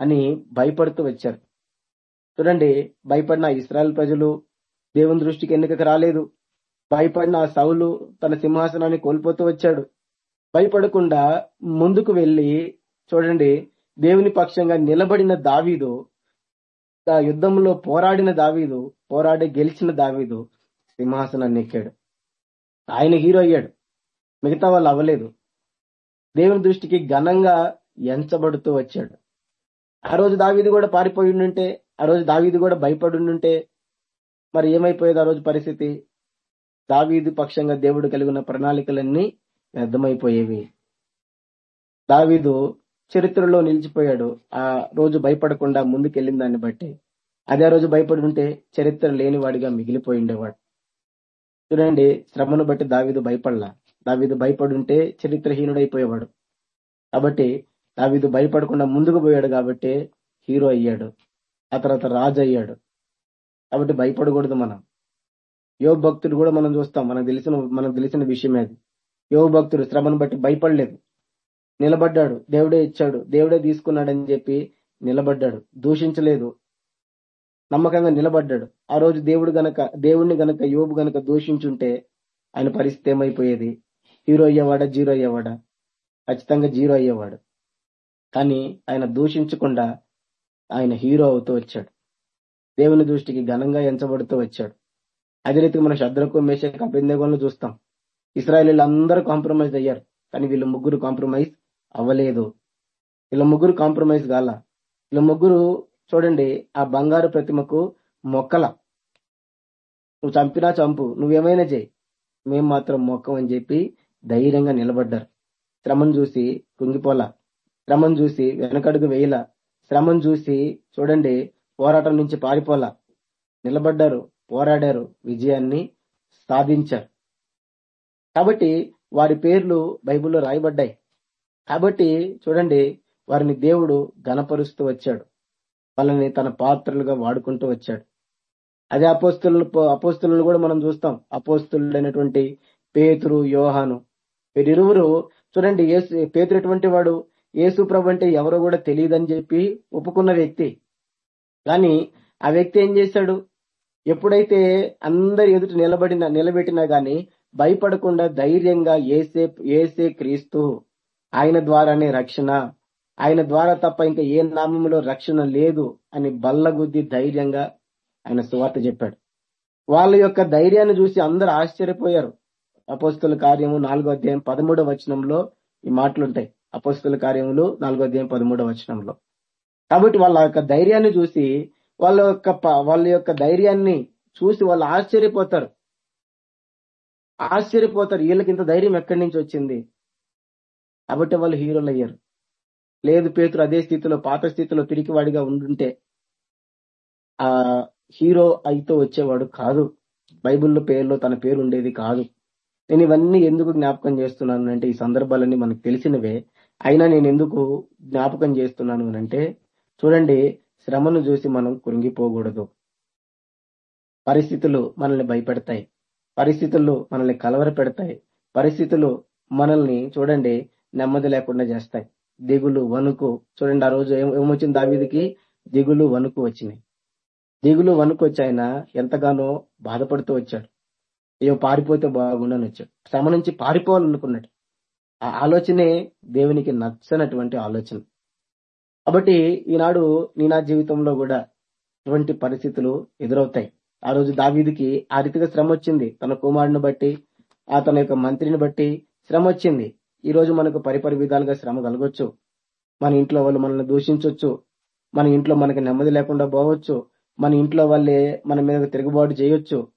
అని భయపడుతూ వచ్చారు. చూడండి భయపడిన ఇస్రాయల్ ప్రజలు దేవుని దృష్టికి ఎన్నికకు రాలేదు. భయపడిన సౌలు తన సింహాసనాన్ని కోల్పోతూ వచ్చాడు. భయపడకుండా ముందుకు వెళ్ళి చూడండి దేవుని పక్షంగా నిలబడిన దావీదు యుద్ధంలో పోరాడిన దావీదు పోరాడి గెలిచిన దావీదు సింహాసనాన్ని ఎక్కాడు ఆయన హీరో అయ్యాడు. మిగతా వాళ్ళు అవ్వలేదు. దేవుని దృష్టికి ఘనంగా ఎంచబడుతూ వచ్చాడు. ఆ రోజు దావీదు కూడా పారిపోయి ఉండుంటే ఆ రోజు దావీదు కూడా భయపడి ఉండుంటే మరి ఏమైపోయేది ఆ రోజు పరిస్థితి? దావీదు పక్షంగా దేవుడు కలిగి ఉన్న ప్రణాళికలన్నీ వ్యర్థమైపోయేవి. దావీదు చరిత్రలో నిలిచిపోయాడు. ఆ రోజు భయపడకుండా ముందుకెళ్ళిన దాన్ని బట్టి అదే రోజు భయపడి ఉంటే చరిత్ర లేనివాడిగా మిగిలిపోయి ఉండేవాడు చూడండి శ్రమను బట్టి దావీదు భయపడలా. దావీదు భయపడి ఉంటే చరిత్రహీనుడైపోయేవాడు. కాబట్టి దావీదు భయపడకుండా ముందుకు పోయాడు కాబట్టి హీరో అయ్యాడు. ఆ తర్వాత రాజు అయ్యాడు. కాబట్టి భయపడకూడదు మనం. యోగ భక్తుడు కూడా మనం చూస్తాం. మనకు తెలిసిన మనకు తెలిసిన విషయమే అది. యోగ భక్తుడు శ్రమను బట్టి భయపడలేదు. నిలబడ్డాడు. దేవుడే ఇచ్చాడు. దేవుడే తీసుకున్నాడని చెప్పి నిలబడ్డాడు. దూషించలేదు. నమ్మకంగా నిలబడ్డాడు. ఆ రోజు దేవుడు గనక దేవుణ్ణి గనక యోబు గనక దూషించుంటే ఆయన పరిస్థితి ఏమైపోయేది? హీరో అయ్యేవాడా? జీరో అయ్యేవాడా? ఖచ్చితంగా జీరో అయ్యేవాడు. కానీ ఆయన దూషించకుండా ఆయన హీరో అవుతూ వచ్చాడు. దేవుని దృష్టికి ఘనంగా ఎంచబడుతూ వచ్చాడు. అదే రీతికి మన శద్రకు మేషకు అభిందేగోలను చూస్తాం. ఇస్రాయలీలు అందరూ కాంప్రమైజ్ అయ్యారు. కానీ వీళ్ళు ముగ్గురు కాంప్రమైజ్ అవ్వలేదు. ఇలా ముగ్గురు కాంప్రమైజ్ కాల. ఇలా ముగ్గురు చూడండి ఆ బంగారు ప్రతిమకు మొక్కల. నువ్వు చంపినా చంపు నువ్వేమైనా చేయి. మేం మాత్రం మొక్కం అని చెప్పి ధైర్యంగా నిలబడ్డారు. శ్రమను చూసి కుంగిపోలా. శ్రమను చూసి వెనకడుగు వేయలా. శ్రమను చూసి చూడండి పోరాటం నుంచి పారిపోలా. నిలబడ్డారు పోరాడారు విజయాన్ని సాధించారు. కాబట్టి వారి పేర్లు బైబిల్లో రాయబడ్డాయి. కాబట్టి చూడండి వారిని దేవుడు గణపరుస్తూ వచ్చాడు. వాళ్ళని తన పాత్రలుగా వాడుకుంటూ వచ్చాడు. అదే అపోస్తులు అపోస్తులను కూడా మనం చూస్తాం. అపోస్తులైనటువంటి పేతురు యోహాను. వీరిరువురు చూడండి ఏసు పేతురు ఎటువంటి వాడు? యేసు ప్రభు అంటే ఎవరో కూడా తెలియదని చెప్పి ఒప్పుకున్న వ్యక్తి. కానీ ఆ వ్యక్తి ఏం చేశాడు? ఎప్పుడైతే అందరి ఎదుట నిలబడిన నిలబెట్టినా గాని భయపడకుండా ధైర్యంగా ఏసే ఏసే క్రీస్తు ఆయన ద్వారానే రక్షణ. ఆయన ద్వారా తప్ప ఇంకా ఏ నామంలో రక్షణ లేదు అని బల్లగుద్ది ధైర్యంగా ఆయన సువార్త చెప్పాడు. వాళ్ళ యొక్క ధైర్యాన్ని చూసి అందరు ఆశ్చర్యపోయారు. అపోస్తుల కార్యము నాలుగో అధ్యాయం పదమూడవ వచనంలో ఈ మాటలుంటాయి అపోస్తుల కార్యములు నాలుగో అధ్యాయం పదమూడవ వచనంలో. కాబట్టి వాళ్ళ యొక్క ధైర్యాన్ని చూసి వాళ్ళ యొక్క వాళ్ళ యొక్క ధైర్యాన్ని చూసి వాళ్ళు ఆశ్చర్యపోతారు. ఆశ్చర్యపోతారు. వీళ్ళకి ఇంత ధైర్యం ఎక్కడి నుంచి వచ్చింది? కాబట్టి వాళ్ళు హీరోలు అయ్యారు. లేదు పేతురు అదే స్థితిలో పాత స్థితిలో పిరికివాడిగా ఉండుంటే ఆ హీరో అయితే వచ్చేవాడు కాదు. బైబిల్లో పేరులో తన పేరు ఉండేది కాదు. నేను ఇవన్నీ ఎందుకు జ్ఞాపకం చేస్తున్నాను అంటే ఈ సందర్భాలన్నీ మనకు తెలిసినవే. అయినా నేను ఎందుకు జ్ఞాపకం చేస్తున్నాను అంటే చూడండి శ్రమను చూసి మనం కురింగిపోకూడదు పరిస్థితులు మనల్ని భయపెడతాయి. పరిస్థితులు మనల్ని కలవర పెడతాయి పరిస్థితులు మనల్ని చూడండి నెమ్మది లేకుండా చేస్తాయి. దిగులు వణుకు. చూడండి ఆ రోజు ఏమొచ్చింది దావీదికి? దిగులు వణుకు వచ్చినాయి. దిగులు వణుకు వచ్చి ఆయన ఎంతగానో బాధపడుతూ వచ్చాడు. అయ్యో పారిపోతే బాగుండని వచ్చాడు. శ్రమ నుంచి పారిపోవాలనుకున్నాడు. ఆ ఆలోచనే దేవునికి నచ్చనటువంటి ఆలోచన. కాబట్టి ఈనాడు నీ నా జీవితంలో కూడా ఇటువంటి పరిస్థితులు ఎదురవుతాయి. ఆ రోజు దావీదికి ఆ రీతిగా శ్రమ వచ్చింది. తన కుమారుని బట్టి ఆ తన యొక్క మంత్రిని బట్టి శ్రమ వచ్చింది. ఈ రోజు మనకు పరిపరి విధాలుగా శ్రమ కలగొచ్చు. మన ఇంట్లో వాళ్ళు మనల్ని దూషించవచ్చు మన ఇంట్లో మనకి నెమ్మది లేకుండా పోవచ్చు. మన ఇంట్లో వాళ్ళే మన మీద తిరుగుబాటు చేయొచ్చు.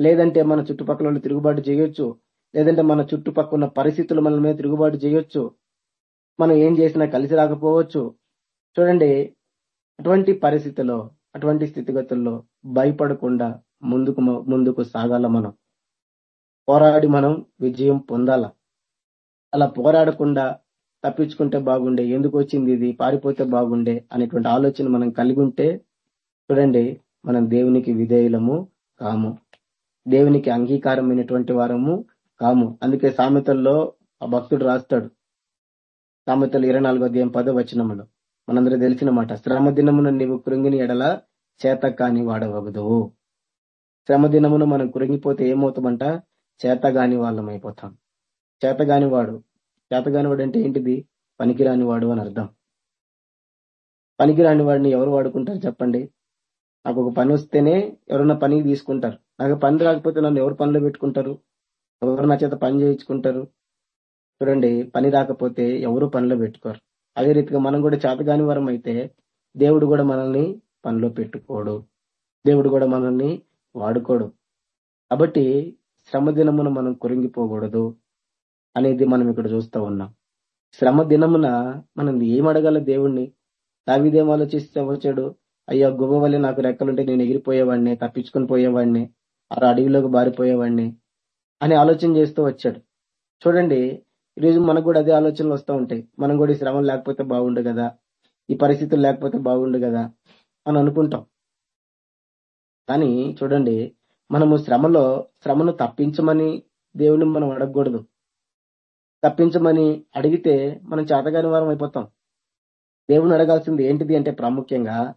లేదంటే మన చుట్టుపక్కల వాళ్ళు తిరుగుబాటు చేయొచ్చు. లేదంటే మన చుట్టుపక్కల ఉన్న పరిస్థితులు మన మీద తిరుగుబాటు చేయొచ్చు. మనం ఏం చేసినా కలిసి రాకపోవచ్చు. చూడండి అటువంటి పరిస్థితిలో అటువంటి స్థితిగతుల్లో భయపడకుండా ముందుకు ముందుకు సాగాల మనం. పోరాడి మనం విజయం పొందాల. అలా పోరాడకుండా తప్పించుకుంటే బాగుండే ఎందుకు వచ్చింది ఇది పారిపోతే బాగుండే అనేటువంటి ఆలోచన మనం కలిగి ఉంటే చూడండి మనం దేవునికి విధేయులము కాము. దేవునికి అంగీకారమైనటువంటి వారము కాము. అందుకే సామెతల్లో ఆ భక్తుడు రాస్తాడు. సామెతలు ఇరవై నాలుగో అధ్యాయం పదో వచనములో. మనందరూ తెలిసిన మాట శ్రమ దినమున నీవు కృంగిని ఎడల చేత కాని వాడవగదు శ్రమ దినమున మనం కృంగిపోతే ఏమవుతామంట? చేతగాని వాళ్ళం అయిపోతాం చేతగాని వాడు చేతగాని వాడు అంటే ఏంటిది? పనికిరాని వాడు అని అర్థం. పనికిరాని వాడిని ఎవరు వాడుకుంటారు చెప్పండి? నాకు ఒక పని వస్తేనే ఎవరన్నా పనికి తీసుకుంటారు. నాకు పని రాకపోతే నన్ను ఎవరు పనిలో పెట్టుకుంటారు? ఎవరు నా చేత పని చేయించుకుంటారు? చూడండి పని రాకపోతే ఎవరు పనిలో పెట్టుకోరు. అదే రీతిగా మనం కూడా చేతగాని వరం అయితే దేవుడు కూడా మనల్ని పనిలో పెట్టుకోడు. దేవుడు కూడా మనల్ని వాడుకోడు. కాబట్టి శ్రమ దినమున మనం కురింగిపోకూడదు. అనేది మనం ఇక్కడ చూస్తూ ఉన్నాం. శ్రమ దినమున మనం ఏం అడగాల దేవుణ్ణి? దావిదేం ఆలోచిస్తే వచ్చాడు అయ్యా గువ్వ వల్లే నాకు రెక్కలుంటే నేను ఎగిరిపోయేవాడిని తప్పించుకొని పోయేవాడిని ఆ అడవిలోకి బారిపోయేవాడిని అని ఆలోచన చేస్తూ వచ్చాడు. చూడండి ఈరోజు మనకు కూడా అదే ఆలోచనలు వస్తూ ఉంటాయి. మనం కూడా ఈ శ్రమం లేకపోతే బాగుండు కదా? ఈ పరిస్థితులు లేకపోతే బాగుండు కదా? అని అనుకుంటాం. కానీ చూడండి మనము శ్రమలో శ్రమను తప్పించమని దేవుని మనం అడగకూడదు. తప్పించమని అడిగితే మనం చేతగాని వారం అయిపోతాం. దేవుని అడగాల్సింది ఏంటిది అంటే ప్రాముఖ్యంగా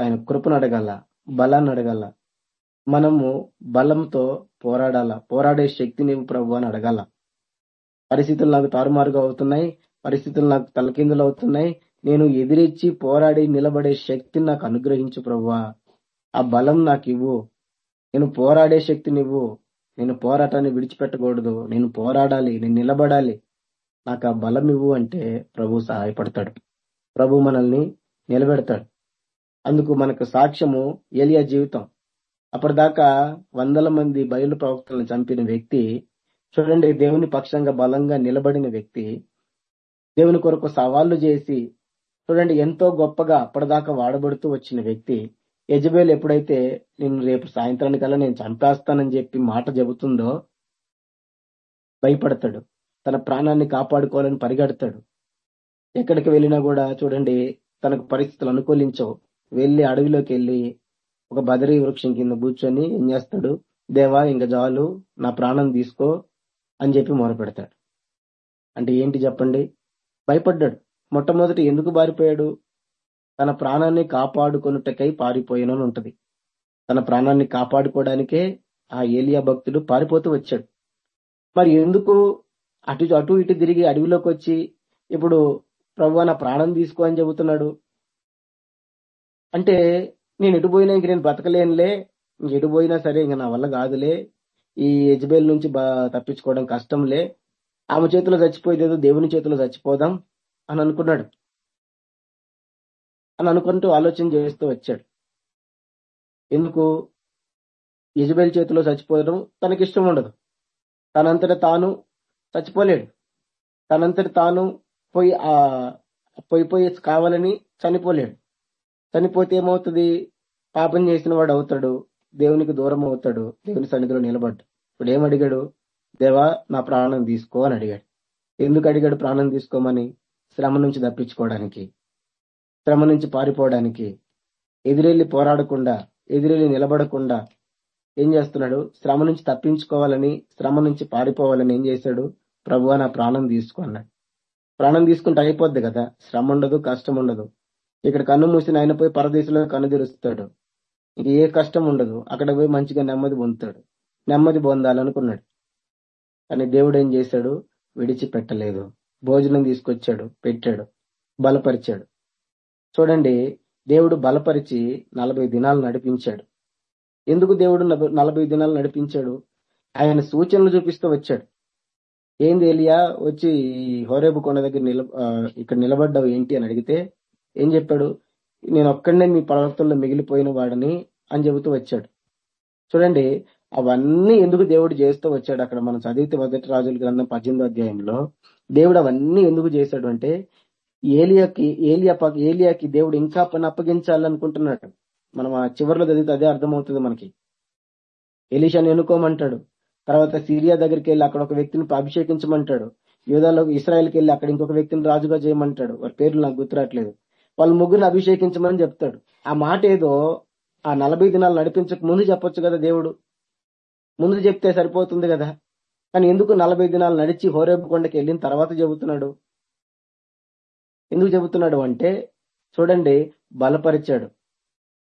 ఆయన కృపను అడగాల బలాన్ని అడగాల. మనము బలంతో పోరాడాల పోరాడే శక్తిని ప్రభు అని అడగాల. పరిస్థితులు నాకు తారుమారుగా అవుతున్నాయి పరిస్థితులు నాకు తలకిందులు అవుతున్నాయి. నేను ఎదిరించి పోరాడి నిలబడే శక్తిని నాకు అనుగ్రహించు ప్రవ్వా ఆ బలం నాకు ఇవ్వు. నేను పోరాడే శక్తిని ఇవ్వు. నేను పోరాటాన్ని విడిచిపెట్టకూడదు. నేను పోరాడాలి. నేను నిలబడాలి. నాకు ఆ బలం ఇవ్వు అంటే ప్రభు సహాయపడతాడు. ప్రభు మనల్ని నిలబెడతాడు. అందుకు మనకు సాక్ష్యము ఏలియా జీవితం. అప్పటిదాకా వందల మంది బయలు ప్రవక్తలను చంపిన వ్యక్తి చూడండి దేవుని పక్షంగా బలంగా నిలబడిన వ్యక్తి దేవుని కొరకు సవాళ్ళు చేసి చూడండి ఎంతో గొప్పగా అప్పటిదాకా వాడబడుతూ వచ్చిన వ్యక్తి యజబేల్ ఎప్పుడైతే నేను రేపు సాయంత్రానికల్లా నేను చంపేస్తానని చెప్పి మాట చెబుతుందో భయపడతాడు. తన ప్రాణాన్ని కాపాడుకోవాలని పరిగెడతాడు. ఎక్కడికి వెళ్ళినా కూడా చూడండి తనకు పరిస్థితులు అనుకూలించవు. వెళ్ళి అడవిలోకి వెళ్ళి ఒక బదరీ వృక్షం కింద కూర్చొని ఏం చేస్తాడు? దేవా ఇంక జాలు నా ప్రాణం తీసుకో అని చెప్పి మొరపెడతాడు. అంటే ఏంటి చెప్పండి? భయపడ్డాడు. మొట్టమొదటి ఎందుకు బారిపోయాడు? తన ప్రాణాన్ని కాపాడుకొనుటకై పారిపోయానని ఉంటది తన ప్రాణాన్ని కాపాడుకోవడానికే ఆ ఏలియా భక్తుడు పారిపోతూ వచ్చాడు. మరి ఎందుకు అటు అటు ఇటు తిరిగి అడవిలోకి వచ్చి ఇప్పుడు ప్రభు నా ప్రాణం తీసుకో అని చెబుతున్నాడు? అంటే నేను ఎటు పోయినా ఇంక నేను బతకలేనులే ఇంక ఎటు పోయినా సరే ఇంక నా వల్ల కాదులే ఈ యజ్బేల్ నుంచి తప్పించుకోవడం కష్టంలే ఆమె చేతిలో చచ్చిపోయేదేదో దేవుని చేతిలో చచ్చిపోదాం అని అనుకున్నాడు. అని అనుకుంటూ ఆలోచన చేస్తూ వచ్చాడు. ఎందుకు? యజబేల్ చేతిలో చచ్చిపోవడం తనకి ఇష్టం ఉండదు. తనంతట తాను చచ్చిపోలేడు. తనంతట తాను పోయి ఆ పోయి పోయి కావాలని చనిపోలేడు. చనిపోతే ఏమవుతుంది? పాపం చేసిన వాడు అవుతాడు. దేవునికి దూరం అవుతాడు. దేవుని సన్నిధిలో నిలబడ్డు. ఇప్పుడు ఏం అడిగాడు? దేవా నా ప్రాణం తీసుకో అని అడిగాడు. ఎందుకు అడిగాడు ప్రాణం తీసుకోమని? శ్రమ నుంచి తప్పించుకోవడానికి. శ్రమ నుంచి పారిపోవడానికి ఎదురెళ్ళి పోరాడకుండా ఎదురెళ్ళి నిలబడకుండా ఏం చేస్తున్నాడు? శ్రమ నుంచి తప్పించుకోవాలని శ్రమ నుంచి పారిపోవాలని ఏం చేశాడు? ప్రభు నా ప్రాణం తీసుకో అన్నాడు. ప్రాణం తీసుకుంటే అయిపోద్ది కదా? శ్రమ ఉండదు కష్టం ఉండదు. ఇక్కడ కన్ను మూసిన ఆయన పోయి పరదేశంలో కన్ను తెరుస్తాడు. ఇంక ఏ కష్టం ఉండదు. అక్కడ పోయి మంచిగా నెమ్మది పొందుతాడు. నెమ్మది పొందాలనుకున్నాడు. కానీ దేవుడు ఏం చేశాడు? విడిచిపెట్టలేదు. భోజనం తీసుకొచ్చాడు పెట్టాడు బలపరిచాడు. చూడండి దేవుడు బలపరిచి నలభై దినాలు నడిపించాడు. ఎందుకు దేవుడు నలభై- దినాలు నడిపించాడు? ఆయన సూచనలు చూపిస్తూ వచ్చాడు. ఏంది ఎలియా వచ్చి హోరేబు కొండ దగ్గర నిల ఇక్కడ నిలబడ్డావు ఏంటి అని అడిగితే ఏం చెప్పాడు? నేను ఒక్కడనే మీ ప్రవర్తనలో మిగిలిపోయిన వాడని అని చెబుతూ వచ్చాడు. చూడండి అవన్నీ ఎందుకు దేవుడు చేస్తూ వచ్చాడు? అక్కడ మనం చదివితే మొదటి రాజుల గ్రంథం పద్దెనిమిదో అధ్యాయంలో దేవుడు అవన్నీ ఎందుకు చేశాడు అంటే ఏలియాకి ఏలియా ఏలియాకి దేవుడు ఇంకా పని అప్పగించాలనుకుంటున్నాడు. మనం ఆ చివరిలో చదివితే అదే అర్థమవుతుంది మనకి. ఎలీషాని ఎన్నుకోమంటాడు. తర్వాత సిరియా దగ్గరికి వెళ్ళి అక్కడ ఒక వ్యక్తిని అభిషేకించమంటాడు. యూదాలో ఇస్రాయల్కి వెళ్ళి అక్కడ ఇంకొక వ్యక్తిని రాజుగా చేయమంటాడు. వారి పేర్లు నాకు గుర్తురాట్లేదు వాళ్ళ ముగ్గురిని అభిషేకించమని చెప్తాడు. ఆ మాట ఏదో ఆ నలభై దినాలు నడిపించక ముందు చెప్పొచ్చు కదా దేవుడు? ముందు చెప్తే సరిపోతుంది కదా? కానీ ఎందుకు నలభై దినాలు నడిచి హోరేపు కొండకి వెళ్ళిన తర్వాత చెబుతున్నాడు? ఎందుకు చెబుతున్నాడు అంటే చూడండి బలపరిచాడు.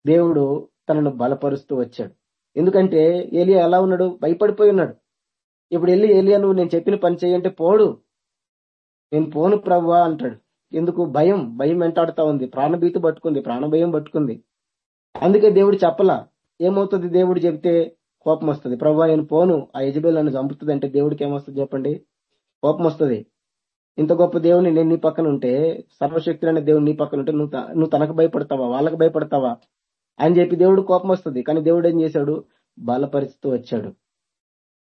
దేవుడు తనను బలపరుస్తూ వచ్చాడు. ఎందుకంటే ఏలియా ఎలా ఉన్నాడు? భయపడిపోయి ఉన్నాడు. ఇప్పుడు వెళ్ళి ఏలియా నువ్వు నేను చెప్పిన పని చేయంటే పోడు. నేను పోను ప్రవ్వా అంటాడు. ఎందుకు? భయం భయం వెంటాడుతా ఉంది. ప్రాణభీతి పట్టుకుంది ప్రాణభయం పట్టుకుంది. అందుకే దేవుడు చెప్పలా. ఏమవుతుంది? దేవుడు చెప్తే కోపం వస్తుంది. ప్రవ్వా నేను పోను. ఆ యజబేల్ నన్ను చంపుతుంది అంటే దేవుడికి ఏమొస్తుంది చెప్పండి? కోపం వస్తుంది. ఇంత గొప్ప దేవుని నేను నీ పక్కన ఉంటే సర్వశక్తులు అనే దేవుడు నీ పక్కన ఉంటే నువ్వు నువ్వు తనకు భయపడతావా? వాళ్ళకి భయపడతావా? అని చెప్పి దేవుడు కోపం వస్తుంది. కానీ దేవుడు ఏం చేశాడు? బలపరుస్తూ వచ్చాడు.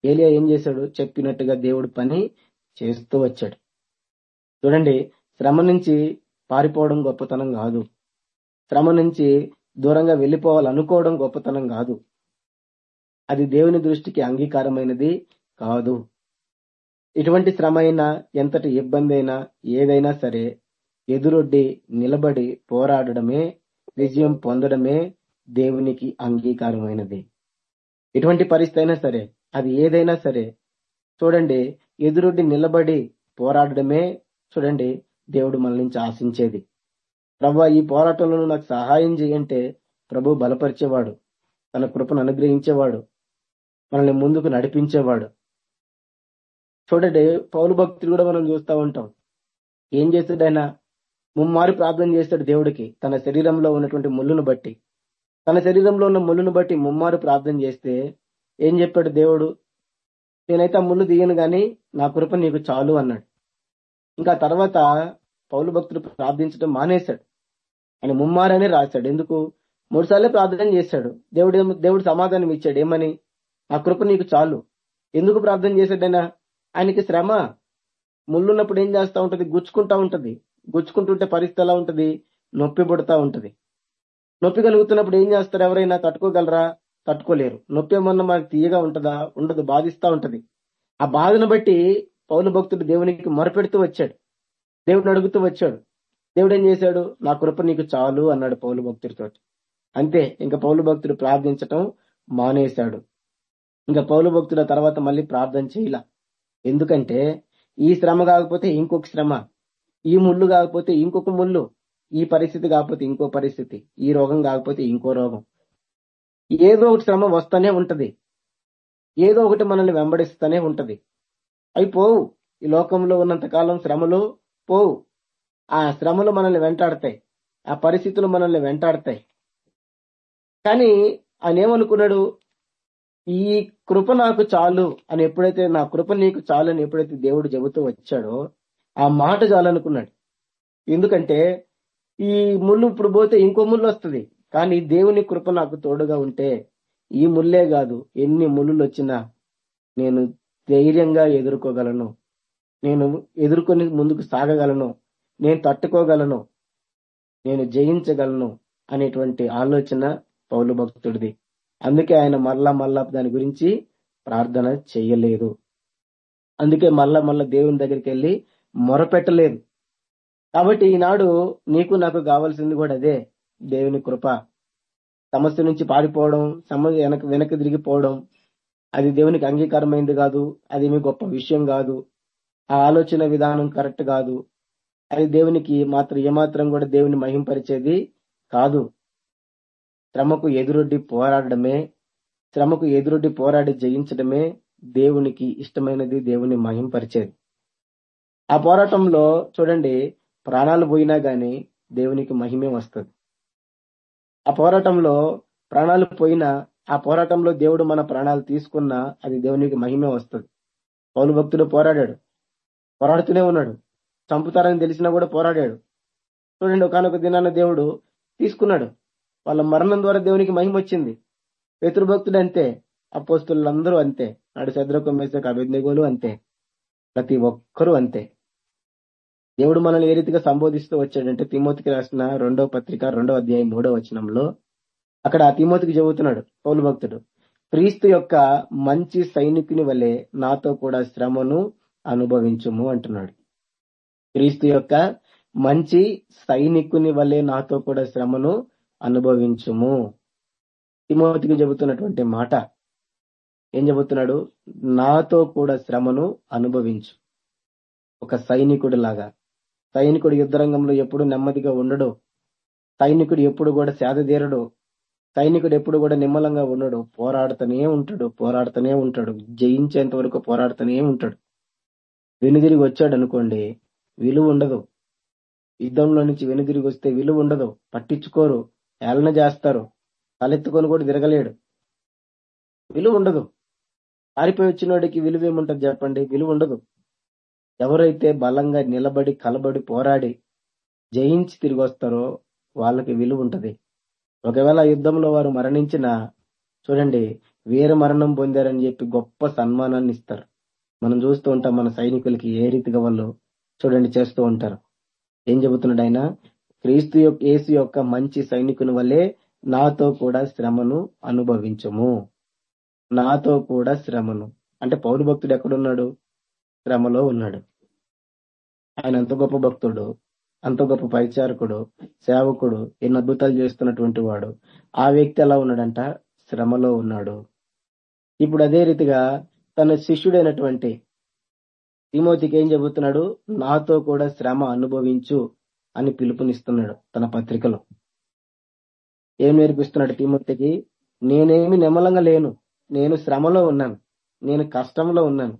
ఏలియా ఏం చేశాడు? చెప్పినట్టుగా దేవుడు పని చేస్తూ వచ్చాడు. చూడండి శ్రమ నుంచి పారిపోవడం గొప్పతనం కాదు. శ్రమ నుంచి దూరంగా వెళ్ళిపోవాలనుకోవడం గొప్పతనం కాదు. అది దేవుని దృష్టికి అంగీకారమైనది కాదు. ఎటువంటి శ్రమ అయినా ఎంతటి ఇబ్బంది అయినా ఏదైనా సరే ఎదురొడ్డి నిలబడి పోరాడడమే విజయం పొందడమే దేవునికి అంగీకారమైనది. ఎటువంటి పరిస్థితి అయినా సరే అది ఏదైనా సరే చూడండి ఎదురొడ్డి నిలబడి పోరాడడమే చూడండి దేవుడు మన నుంచి ఆశించేది. ప్రభా ఈ పోరాటంలో నాకు సహాయం చేయంటే ప్రభు బలపరిచేవాడు. తన కృపను అనుగ్రహించేవాడు. మనల్ని ముందుకు నడిపించేవాడు. చూడండి పౌరు భక్తులు కూడా మనం చూస్తూ ఉంటాం. ఏం చేస్తాడు ఆయన? ముమ్మారి ప్రార్థన చేస్తాడు దేవుడికి. తన శరీరంలో ఉన్నటువంటి ముళ్ళును బట్టి. తన శరీరంలో ఉన్న ముళ్ళును బట్టి ముమ్మారు ప్రార్థన చేస్తే ఏం చెప్పాడు దేవుడు? నేనైతే ఆ ముళ్ళు దిగను గాని నా కృప నీకు చాలు అన్నాడు. ఇంకా తర్వాత పౌలు భక్తుడు ప్రార్థించడం మానేశాడు. ఆయన ముమ్మారనే రాశాడు. ఎందుకు? మూడు సార్లే ప్రార్థన చేశాడు. దేవుడు దేవుడు సమాధానం ఇచ్చాడు. ఏమని? ఆ కృప నీకు చాలు. ఎందుకు ప్రార్థన చేశాడైనా ఆయనకి శ్రమ. ముళ్ళున్నప్పుడు ఏం చేస్తూ ఉంటది? గుచ్చుకుంటా ఉంటది. గుచ్చుకుంటుంటే పరిస్థితి ఎలా ఉంటది? నొప్పి పుడతా ఉంటది. నొప్పి కలుగుతున్నప్పుడు ఏం చేస్తారు? ఎవరైనా తట్టుకోగలరా? తట్టుకోలేరు. నొప్పి ఏమన్నా మనకి తీయగా ఉంటదా? ఉండదు. బాధిస్తా ఉంటది. ఆ బాధను బట్టి పౌలు భక్తుడు దేవునికి మొరపెడుతూ వచ్చాడు. దేవుడిని అడుగుతూ వచ్చాడు. దేవుడు ఏం చేశాడు? నా కృప నీకు చాలు అన్నాడు పౌలు భక్తుడితో. అంతే. ఇంకా పౌలు భక్తుడు ప్రార్థించటం మానేశాడు. ఇంకా పౌలు భక్తుల తర్వాత మళ్ళీ ప్రార్థన చేయలా. ఎందుకంటే ఈ శ్రమ కాకపోతే ఇంకొక శ్రమ ఈ ముళ్ళు కాకపోతే ఇంకొక ముళ్ళు ఈ పరిస్థితి కాకపోతే ఇంకో పరిస్థితి ఈ రోగం కాకపోతే ఇంకో రోగం. ఏదో ఒకటి శ్రమ వస్తూనే ఉంటది. ఏదో ఒకటి మనల్ని వెంబడిస్తూనే ఉంటది. అవి పోవు. ఈ లోకంలో ఉన్నంత కాలం శ్రమలు పోవు. ఆ శ్రమలు మనల్ని వెంటాడతాయి. ఆ పరిస్థితులు మనల్ని వెంటాడతాయి. కానీ ఆయన ఏమనుకున్నాడు? ఈ కృప నాకు చాలు అని ఎప్పుడైతే నా కృప నీకు చాలు అని ఎప్పుడైతే దేవుడు చెబుతూ వచ్చాడో ఆ మాట చాలనుకున్నాడు ఎందుకంటే ఈ ముళ్ళు ఇప్పుడు పోతే ఇంకో ముళ్ళు వస్తుంది. కానీ దేవుని కృప నాకు తోడుగా ఉంటే ఈ ముళ్ళే కాదు ఎన్ని ముళ్ళు వచ్చినా నేను ధైర్యంగా ఎదుర్కోగలను. నేను ఎదుర్కొని ముందుకు సాగగలను. నేను తట్టుకోగలను. నేను జయించగలను అనేటువంటి ఆలోచన పౌలు భక్తుడిది. అందుకే ఆయన మళ్ళా మళ్ళా దాని గురించి ప్రార్థన చేయలేదు. అందుకే మళ్ళా మళ్ళా దేవుని దగ్గరికి వెళ్ళి మొరపెట్టలేదు. కాబట్టి ఈనాడు నీకు నాకు కావాల్సింది కూడా అదే దేవుని కృప. సమస్య నుంచి పారిపోవడం సమస్య వెనక వెనక్కి తిరిగిపోవడం అది దేవునికి అంగీకారమైంది కాదు అది మీ గొప్ప విషయం కాదు ఆ ఆలోచన విధానం కరెక్ట్ కాదు అది దేవునికి మాత్రం ఏమాత్రం కూడా దేవుని మహింపరిచేది కాదు. శ్రమకు ఎదురొడ్డి పోరాడమే శ్రమకు ఎదురొడ్డి పోరాడి జయించడమే దేవునికి ఇష్టమైనది దేవుని మహింపరిచేది. ఆ పోరాటంలో చూడండి ప్రాణాలు పోయినా గాని దేవునికి మహిమే వస్తుంది. ఆ పోరాటంలో ప్రాణాలు పోయినా ఆ పోరాటంలో దేవుడు మన ప్రాణాలు తీసుకున్నా అది దేవునికి మహిమే వస్తుంది. పౌలు భక్తుడు పోరాడాడు. పోరాడుతూనే ఉన్నాడు. చంపుతారని తెలిసినా కూడా పోరాడాడు. చూడండి ఒకనొక దినాన దేవుడు తీసుకున్నాడు. వాళ్ళ మరణం ద్వారా దేవునికి మహిమ వచ్చింది. పితృభక్తుడు అంతే అపోస్తులందరూ అంతే నాడు శద్రకు మేసకు అభిజ్ఞగోలు అంతే ప్రతి ఒక్కరూ అంతే. దేవుడు మనల్ని ఏ రీతిగా సంబోధిస్తూ వచ్చాడంటే తిమోతికి రాసిన రెండో పత్రిక రెండో అధ్యాయం మూడో వచనంలో అక్కడ ఆ తిమోతికి చెబుతున్నాడు పౌలు భక్తుడు క్రీస్తు యొక్క మంచి సైనికుని వలె నాతో కూడా శ్రమను అనుభవించుము అంటున్నాడు. క్రీస్తు యొక్క మంచి సైనికుని వలె నాతో కూడా శ్రమను అనుభవించుము. తిమోతికి చెబుతున్నటువంటి మాట ఏం చెబుతున్నాడు? నాతో కూడా శ్రమను అనుభవించు. ఒక సైనికుడు లాగా సైనికుడు యుద్ధరంగంలో ఎప్పుడు నెమ్మదిగా ఉండడు. సైనికుడు ఎప్పుడు కూడా సేదతీరడు సైనికుడు ఎప్పుడు కూడా నిమ్మలంగా ఉండడు. పోరాడుతూనే ఉంటాడు పోరాడుతూనే ఉంటాడు. జయించేంత వరకు పోరాడుతూనే ఉంటాడు. వెనుదిరిగి వచ్చాడు అనుకోండి విలువ ఉండదు. యుద్ధంలో నుంచి వెనుదిరిగి వస్తే విలువ ఉండదు. పట్టించుకోరు. ఏలన చేస్తారు. తలెత్తుకొని కూడా తిరగలేడు. విలువ ఉండదు. పారిపోయి వచ్చినోడికి విలువ ఏముంటది చెప్పండి? విలువ ఉండదు. ఎవరైతే బలంగా నిలబడి కలబడి పోరాడి జయించి తిరిగి వస్తారో వాళ్ళకి విలువ ఉంటది. ఒకవేళ యుద్ధంలో వారు మరణించిన చూడండి వీర మరణం పొందారని చెప్పి గొప్ప సన్మానాన్ని ఇస్తారు. మనం చూస్తూ ఉంటాం మన సైనికులకి ఏ రీతిగా వాళ్ళు చూడండి చేస్తూ ఉంటారు. ఏం చెబుతున్నాడు ఆయన? క్రీస్తు యొక్క యేసు యొక్క మంచి సైనికుని వల్లే నాతో కూడా శ్రమను అనుభవించము. నాతో కూడా శ్రమను. అంటే పౌరు భక్తుడు ఎక్కడున్నాడు? శ్రమలో ఉన్నాడు. ఆయన అంత గొప్ప భక్తుడు అంత గొప్ప పరిచారకుడు సేవకుడు ఎన్ని అద్భుతాలు చేస్తున్నటువంటి వాడు. ఆ వ్యక్తి ఎలా ఉన్నాడంట? శ్రమలో ఉన్నాడు. ఇప్పుడు అదే రీతిగా తన శిష్యుడైనటువంటి తిమోతికి ఏం చెబుతున్నాడు? నాతో కూడా శ్రమ అనుభవించు. అని పిలుపునిస్తున్నాడు తన పత్రికలో. ఏం నేర్పిస్తున్నాడు తిమోతికి? నేనేమి నిమ్మలంగా లేను. నేను శ్రమలో ఉన్నాను. నేను కష్టంలో ఉన్నాను.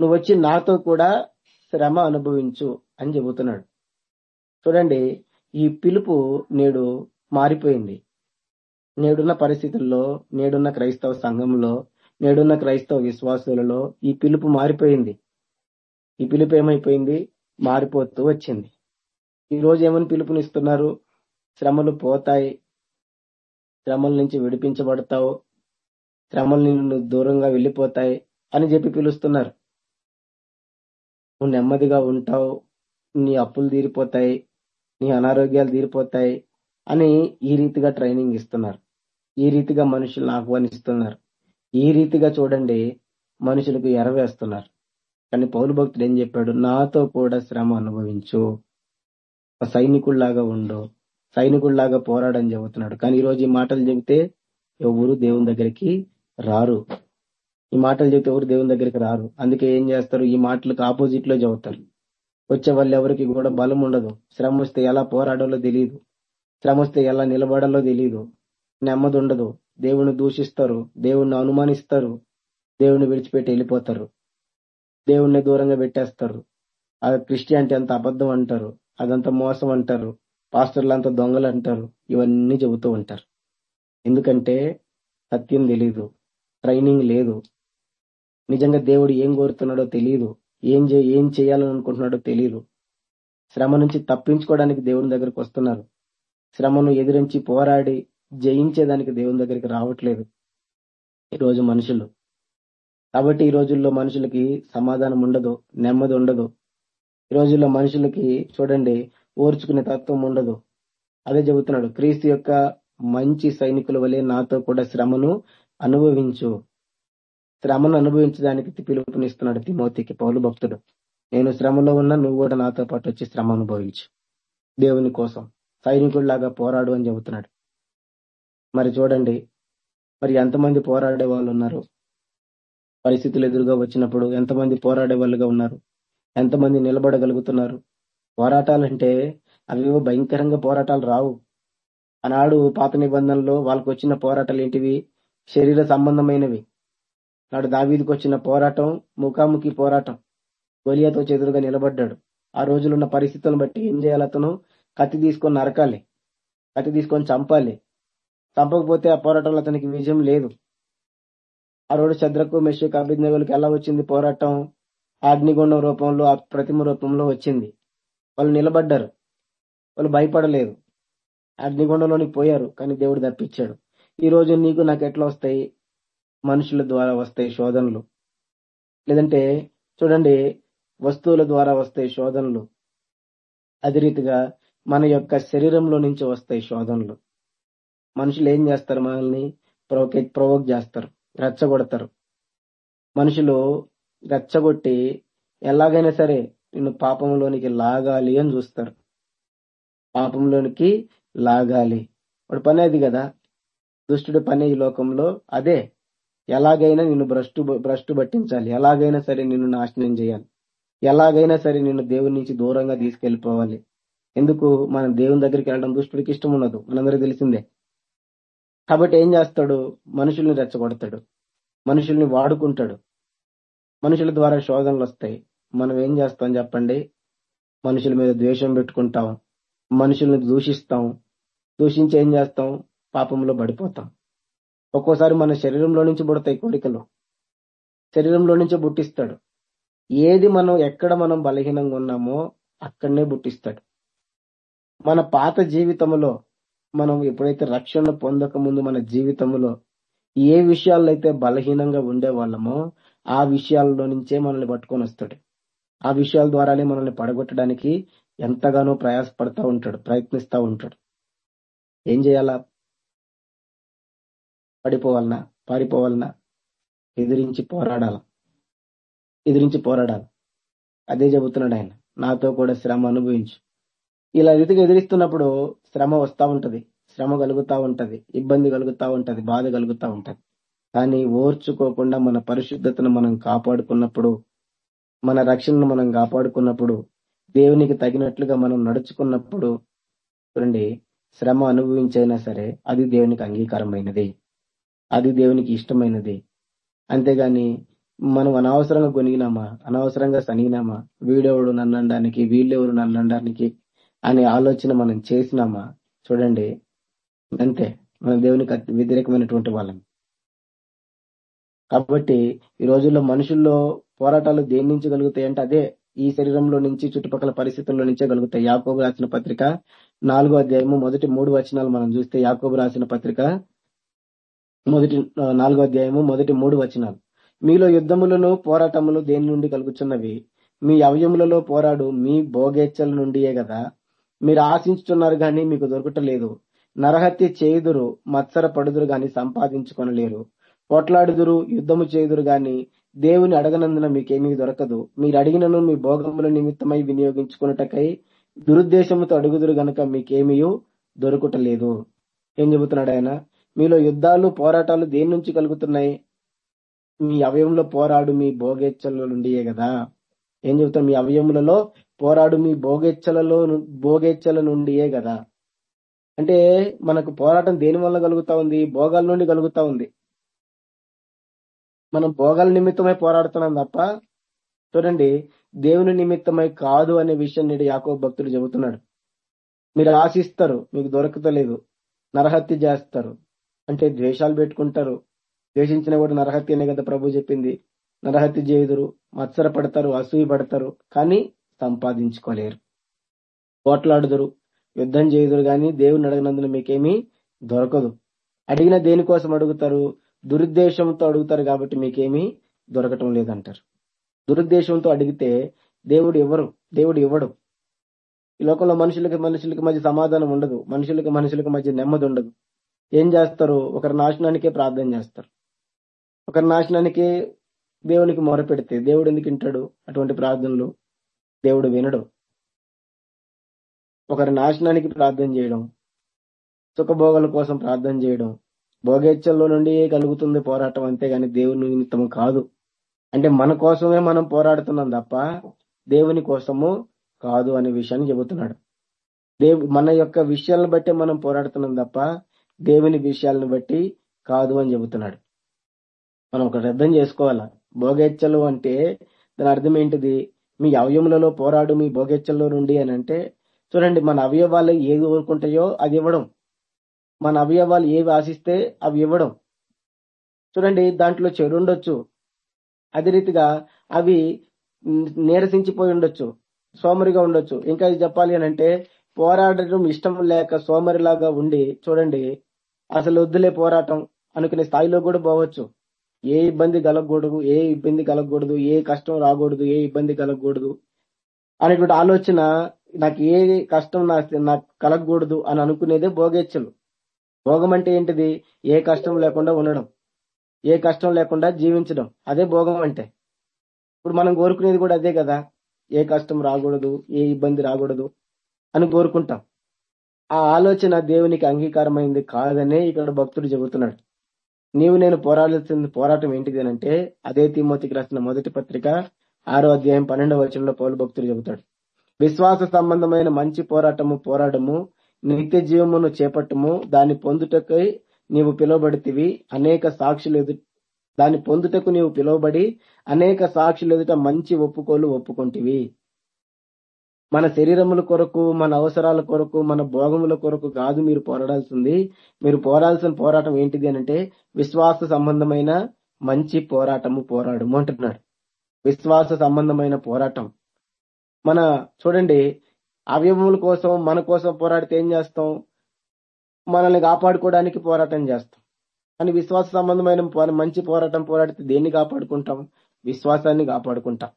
నువ్వు వచ్చి నాతో కూడా శ్రమ అనుభవించు అని చెబుతున్నాడు. చూడండి ఈ పిలుపు నేడు మారిపోయింది. నేడున్న పరిస్థితుల్లో నేడున్న క్రైస్తవ సంఘంలో నేడున్న క్రైస్తవ విశ్వాసులలో ఈ పిలుపు మారిపోయింది. ఈ పిలుపు ఏమైపోయింది? మారిపోతూ వచ్చింది. ఈ రోజు ఏమని పిలుపునిస్తున్నారు? శ్రమలు పోతాయి. శ్రమల నుంచి విడిపించబడతావు. శ్రమలు నిన్ను దూరంగా వెళ్ళిపోతాయి అని చెప్పి పిలుస్తున్నారు. నువ్వు నెమ్మదిగా ఉంటావు. నీ అప్పులు తీరిపోతాయి. నీ అనారోగ్యాలు తీరిపోతాయి అని ఈ రీతిగా ట్రైనింగ్ ఇస్తున్నారు. ఈ రీతిగా మనుషులను ఆహ్వానిస్తున్నారు. ఈ రీతిగా చూడండి మనుషులకు ఎరవేస్తున్నారు కానీ పౌరు భక్తుడు ఏం చెప్పాడు? నాతో కూడా శ్రమ అనుభవించు. ఒక సైనికుల్లాగా ఉండు సైనికుల్లాగా పోరాడని చెబుతున్నాడు. కానీ ఈ రోజు ఈ మాటలు చెబితే ఎవరు దేవుని దగ్గరికి రారు. ఈ మాటలు చెబితే ఎవరు దేవుని దగ్గరికి రారు. అందుకే ఏం చేస్తారు? ఈ మాటలకు ఆపోజిట్లో చెబుతారు. వచ్చే వాళ్ళు ఎవరికి కూడా బలం ఉండదు. శ్రమ వస్తే ఎలా పోరాడాలో తెలియదు శ్రమ వస్తే ఎలా నిలబడాలో తెలియదు నెమ్మది ఉండదు. దేవుని దూషిస్తారు. దేవుణ్ణి అనుమానిస్తారు. దేవుణ్ణి విడిచిపెట్టి వెళ్ళిపోతారు. దేవుణ్ణి దూరంగా పెట్టేస్తారు. ఆ క్రిస్టియానిటీ అంత అబద్ధం అంటారు. అదంతా మోసం అంటారు. పాస్టర్లు అంతా దొంగలు అంటారు. ఇవన్నీ చెబుతూ ఉంటారు. ఎందుకంటే సత్యం తెలీదు. ట్రైనింగ్ లేదు. నిజంగా దేవుడు ఏం కోరుతున్నాడో తెలియదు ఏం చే ఏం చేయాలని అనుకుంటున్నాడో తెలియదు శ్రమ నుంచి తప్పించుకోవడానికి దేవుని దగ్గరికి వస్తున్నారు. శ్రమను ఎదిరించి పోరాడి జయించేదానికి దేవుని దగ్గరికి రావట్లేదు ఈరోజు మనుషులు. కాబట్టి ఈ రోజుల్లో మనుషులకి సమాధానం ఉండదు నెమ్మది ఉండదు. ఈ రోజుల్లో మనుషులకి చూడండి ఓర్చుకునే తత్వం ఉండదు. అదే చెబుతున్నాడు క్రీస్తు యొక్క మంచి సైనికుల వలె నాతో కూడా శ్రమను అనుభవించు. శ్రమను అనుభవించడానికి పిలుపునిస్తున్నాడు తిమోతికి పౌలు భక్తుడు. నేను శ్రమలో ఉన్నా నువ్వు కూడా నాతో పాటు వచ్చి శ్రమ అనుభవించు. దేవుని కోసం సైనికుల్లాగా పోరాడు అని చెబుతున్నాడు. మరి చూడండి మరి ఎంతమంది పోరాడే వాళ్ళు ఉన్నారు? పరిస్థితులు ఎదురుగా వచ్చినప్పుడు ఎంతమంది పోరాడే వాళ్ళుగా ఉన్నారు? ఎంతమంది నిలబడగలుగుతున్నారు? పోరాటాలంటే అవేవో భయంకరంగా పోరాటాలు రావు. ఆనాడు పాత నిబంధనలో వాళ్ళకు వచ్చిన పోరాటాలు ఏంటివి శరీర సంబంధమైనవి. నాడు దావీదికి వచ్చిన పోరాటం ముఖాముఖి పోరాటం. గొలియాతో చెదురుగా నిలబడ్డాడు. ఆ రోజులున్న పరిస్థితులను బట్టి ఏం చేయాలి అతను? కత్తి తీసుకొని నరకాలి. కత్తి తీసుకొని చంపాలి. చంపకపోతే ఆ పోరాటంలో అతనికి విజయం లేదు. ఆ రోజు చద్రకు మెషకు అభిజ్ఞలకు ఎలా వచ్చింది పోరాటం? అగ్నిగుండం రూపంలో ఆ ప్రతిమ రూపంలో వచ్చింది. వాళ్ళు నిలబడ్డారు. వాళ్ళు భయపడలేదు. అగ్నిగుండంలోనికి పోయారు కానీ దేవుడు తప్పించాడు ఈ రోజు నీకు నాకు ఎట్లా వస్తాయి? మనుషుల ద్వారా వస్తాయి శోధనలు. లేదంటే చూడండి వస్తువుల ద్వారా వస్తాయి శోధనలు. అదే రీతిగా మన యొక్క శరీరంలో నుంచి వస్తాయి శోధనలు. మనుషులు ఏం చేస్తారు మనల్ని? ప్రొవోకేట్ ప్రొవోక్ చేస్తారు. రెచ్చగొడతారు. మనుషులు రెచ్చగొట్టి ఎలాగైనా సరే నిన్ను పాపంలోనికి లాగాలి అని చూస్తారు. పాపంలోనికి లాగాలి. వాడు పని అది కదా. దుష్టుడి పని ఈ లోకంలో అదే. ఎలాగైనా నిన్ను భ్రష్టు భ్రష్టు పట్టించాలి. ఎలాగైనా సరే నిన్ను నాశనం చేయాలి. ఎలాగైనా సరే నిన్ను దేవుని నుంచి దూరంగా తీసుకెళ్ళిపోవాలి ఎందుకు? మనం దేవుని దగ్గరికి వెళ్ళడం దుష్టుడికి ఇష్టం ఉండదు. మనందరికీ తెలిసిందే. కాబట్టి ఏం చేస్తాడు? మనుషుల్ని రెచ్చగొడతాడు. మనుషుల్ని వాడుకుంటాడు. మనుషుల ద్వారా శోధనలు వస్తాయి. మనం ఏం చేస్తాం చెప్పండి? మనుషుల మీద ద్వేషం పెట్టుకుంటాం. మనుషుల్ని దూషిస్తాం. దూషించి ఏం చేస్తాం? పాపంలో పడిపోతాం. ఒక్కోసారి మన శరీరంలో నుంచి పుడతాయి కోరికలు. శరీరంలో నుంచే పుట్టిస్తాడు. ఏది మనం ఎక్కడ మనం బలహీనంగా ఉన్నామో అక్కడనే పుట్టిస్తాడు. మన పాత జీవితంలో మనం ఎప్పుడైతే రక్షణ పొందక ముందు మన జీవితంలో ఏ విషయాల్లో అయితే బలహీనంగా ఉండే వాళ్ళమో ఆ విషయాల్లో నుంచే మనల్ని పట్టుకొని వస్తాడు. ఆ విషయాల ద్వారానే మనల్ని పడగొట్టడానికి ఎంతగానో ప్రయాసపడతా ఉంటాడు ప్రయత్నిస్తూ ఉంటాడు. ఏం చేయాలా? పడిపోవాలనా? పారిపోవాలనా? ఎదిరించి పోరాడాల? ఎదిరించి పోరాడాలి? అదే చెబుతున్నాడు ఆయన. నాతో కూడా శ్రమ అనుభవించు. ఇలా రీతిగా ఎదిరిస్తున్నప్పుడు శ్రమ వస్తూ ఉంటది. శ్రమ కలుగుతూ ఉంటది. ఇబ్బంది కలుగుతూ ఉంటది. బాధ కలుగుతూ ఉంటది. కానీ ఓర్చుకోకుండా మన పరిశుద్ధతను మనం కాపాడుకున్నప్పుడు మన రక్షణను మనం కాపాడుకున్నప్పుడు దేవునికి తగినట్లుగా మనం నడుచుకున్నప్పుడు చూడండి శ్రమ అనుభవించైనా సరే అది దేవునికి అంగీకారమైనది. అది దేవునికి ఇష్టమైనది. అంతేగాని మనం అనవసరంగా గొనిగినామా? అనవసరంగా సనిగినామా? వీడెవడు నన్నడానికి వీళ్ళెవరు నన్నడానికి అనే ఆలోచన మనం చేసినామా? చూడండి అంతే. మన దేవునికి వ్యతిరేకమైనటువంటి వాళ్ళం. కాబట్టి ఈ రోజుల్లో మనుషుల్లో పోరాటాలు దేని నుంచి కలుగుతాయి అంటే అదే ఈ శరీరంలో నుంచి చుట్టుపక్కల పరిస్థితుల్లో నుంచే కలుగుతాయి. యాకోబు రాసిన పత్రిక నాలుగో అధ్యాయము మొదటి మూడు వచనాలు మనం చూస్తే యాకోబు రాసిన పత్రిక మొదటి నాలుగో అధ్యాయము మొదటి మూడు వచనాలు. మీలో యుద్ధములను పోరాటములు దేని నుండి కలుగుతున్నవి మీ అవయములలో పోరాడు మీ భోగేచ్చల నుండియే కదా. మీరు ఆశించుతున్నారు గాని మీకు దొరకటలేదు. నరహత్య చేయుదురు మత్సర పడుదురు గాని సంపాదించుకొనలేరు. పోట్లాడుదురు యుద్ధము చేయుదురు గాని దేవుని అడగనందున మీకేమీ దొరకదు. మీరు అడిగినను మీ భోగముల నిమిత్తమై వినియోగించుకున్నటకై దురుద్దేశముతో అడుగుదురు గనక మీకేమీ దొరకటలేదు. ఏం చెబుతున్నాడు ఆయన? మీలో యుద్ధాలు పోరాటాలు దేని నుంచి కలుగుతున్నాయి? మీ అవయవంలో పోరాడు మీ భోగేచ్చల నుండియే కదా ఏం చెబుతాం మీ అవయములలో పోరాడు మీ భోగేచ్చలలో భోగేచ్చల నుండియే కదా అంటే మనకు పోరాటం దేని వల్ల కలుగుతా ఉంది? భోగాల నుండి కలుగుతా ఉంది. మనం భోగాల నిమిత్తమై పోరాడుతున్నాం తప్ప చూడండి దేవుని నిమిత్తమై కాదు అనే విషయం నేడు యాకో భక్తుడు చెబుతున్నాడు. మీరు ఆశిస్తారు మీకు దొరకతలేదు నరహత్య చేస్తారు అంటే ద్వేషాలు పెట్టుకుంటారు ద్వేషించిన కూడా నరహత్య అనే కదా ప్రభు చెప్పింది. నరహత్య చేయుదురు మత్సర పడతారు అసూయ పడతారు కానీ సంపాదించుకోలేరు. పోట్లాడుదురు యుద్ధం చేయుదురు కానీ దేవుని అడగనందున మీకేమీ దొరకదు. అడిగిన దేనికోసం అడుగుతారు? దురుద్దేశంతో అడుగుతారు కాబట్టి మీకేమీ దొరకటం లేదంటారు. దురుద్దేశంతో అడిగితే దేవుడు ఇవ్వరు దేవుడు ఇవ్వడు ఈ లోకంలో మనుషులకి మనుషులకి మధ్య సమాధానం ఉండదు. మనుషులకి మనుషులకి మధ్య నెమ్మది ఉండదు. ఏం చేస్తారు? ఒకరి నాశనానికే ప్రార్థన చేస్తారు. ఒకరి నాశనానికే దేవునికి మొరపెడితే దేవుడు ఎందుకు వింటాడు? అటువంటి ప్రార్థనలు దేవుడు వినడు. ఒకరి నాశనానికి ప్రార్థన చేయడం సుఖభోగాల కోసం ప్రార్థన చేయడం భోగేచ్ఛల్లో నుండి కలుగుతుంది పోరాటం అంతేగాని దేవుని నిమిత్తం కాదు. అంటే మన కోసమే మనం పోరాడుతున్నాం తప్ప దేవుని కోసము కాదు అనే విషయాన్ని చెబుతున్నాడు. దేవు మన యొక్క విషయాలను బట్టి మనం పోరాడుతున్నాం తప్ప దేవుని విషయాలను బట్టి కాదు అని చెబుతున్నాడు. మనం ఒకటి అర్థం చేసుకోవాలా? భోగేచ్చలు అంటే దాని అర్థం ఏంటిది? మీ అవయములలో పోరాడు మీ భోగేచ్చల్లో నుండి అని అంటే చూడండి మన అవయవాలు ఏది కోరుకుంటాయో అది ఇవ్వడం. మన అవయవాలు ఏవి ఆశిస్తే అవి ఇవ్వడం. చూడండి దాంట్లో చెడు ఉండొచ్చు. అదే రీతిగా అవి నీరసించిపోయి ఉండొచ్చు సోమరిగా ఉండొచ్చు. ఇంకా చెప్పాలి అని అంటే పోరాడటం ఇష్టం లేక సోమరిలాగా ఉండి చూడండి అసలు వద్దులే పోరాటం అనుకునే స్థాయిలో కూడా పోవచ్చు. ఏ ఇబ్బంది కలగకూడదు ఏ ఇబ్బంది కలగకూడదు ఏ కష్టం రాకూడదు ఏ ఇబ్బంది కలగకూడదు అనేటువంటి ఆలోచన నాకు ఏ కష్టం నా- నాకు కలగకూడదు అని అనుకునేదే భోగేచ్చలు భోగం అంటే ఏంటిది? ఏ కష్టం లేకుండా ఉండడం. ఏ కష్టం లేకుండా జీవించడం. అదే భోగం అంటే ఇప్పుడు మనం కోరుకునేది కూడా అదే కదా. ఏ కష్టం రాకూడదు ఏ ఇబ్బంది రాకూడదు అని కోరుకుంటాం. ఆ ఆలోచన దేవునికి అంగీకారమైంది కాదనే ఇక్కడ భక్తుడు చెబుతున్నాడు. నీవు నేను పోరాడాల్సిన పోరాటం ఏంటిది అని అంటే అదే తిమ్మతికి రాసిన మొదటి పత్రిక ఆరో అధ్యాయం పన్నెండవ వచనంలో పౌలు భక్తుడు చెబుతాడు. విశ్వాస సంబంధమైన మంచి పోరాటము పోరాడము నిత్య జీవమును చేపట్టము. దాన్ని పొందుటకై నీవు పిలువబడితివి. అనేక సాక్షులు ఎదు దాన్ని పొందుటకు నీవు పిలువబడి అనేక సాక్షులు ఎదుట మంచి ఒప్పుకోలు ఒప్పుకొంటివి. మన శరీరముల కొరకు మన అవసరాల కొరకు మన భోగముల కొరకు కాదు మీరు పోరాడాల్సింది. మీరు పోరాల్సిన పోరాటం ఏంటిది అంటే విశ్వాస సంబంధమైన మంచి పోరాటము పోరాడము అంటున్నాడు విశ్వాస సంబంధమైన పోరాటం. మన చూడండి అవయవముల కోసం మన కోసం పోరాడితే ఏం చేస్తాం? మనల్ని కాపాడుకోవడానికి పోరాటం చేస్తాం. కానీ విశ్వాస సంబంధమైన పో- మంచి పోరాటం పోరాడితే దేన్ని కాపాడుకుంటాం? విశ్వాసాన్ని కాపాడుకుంటాం.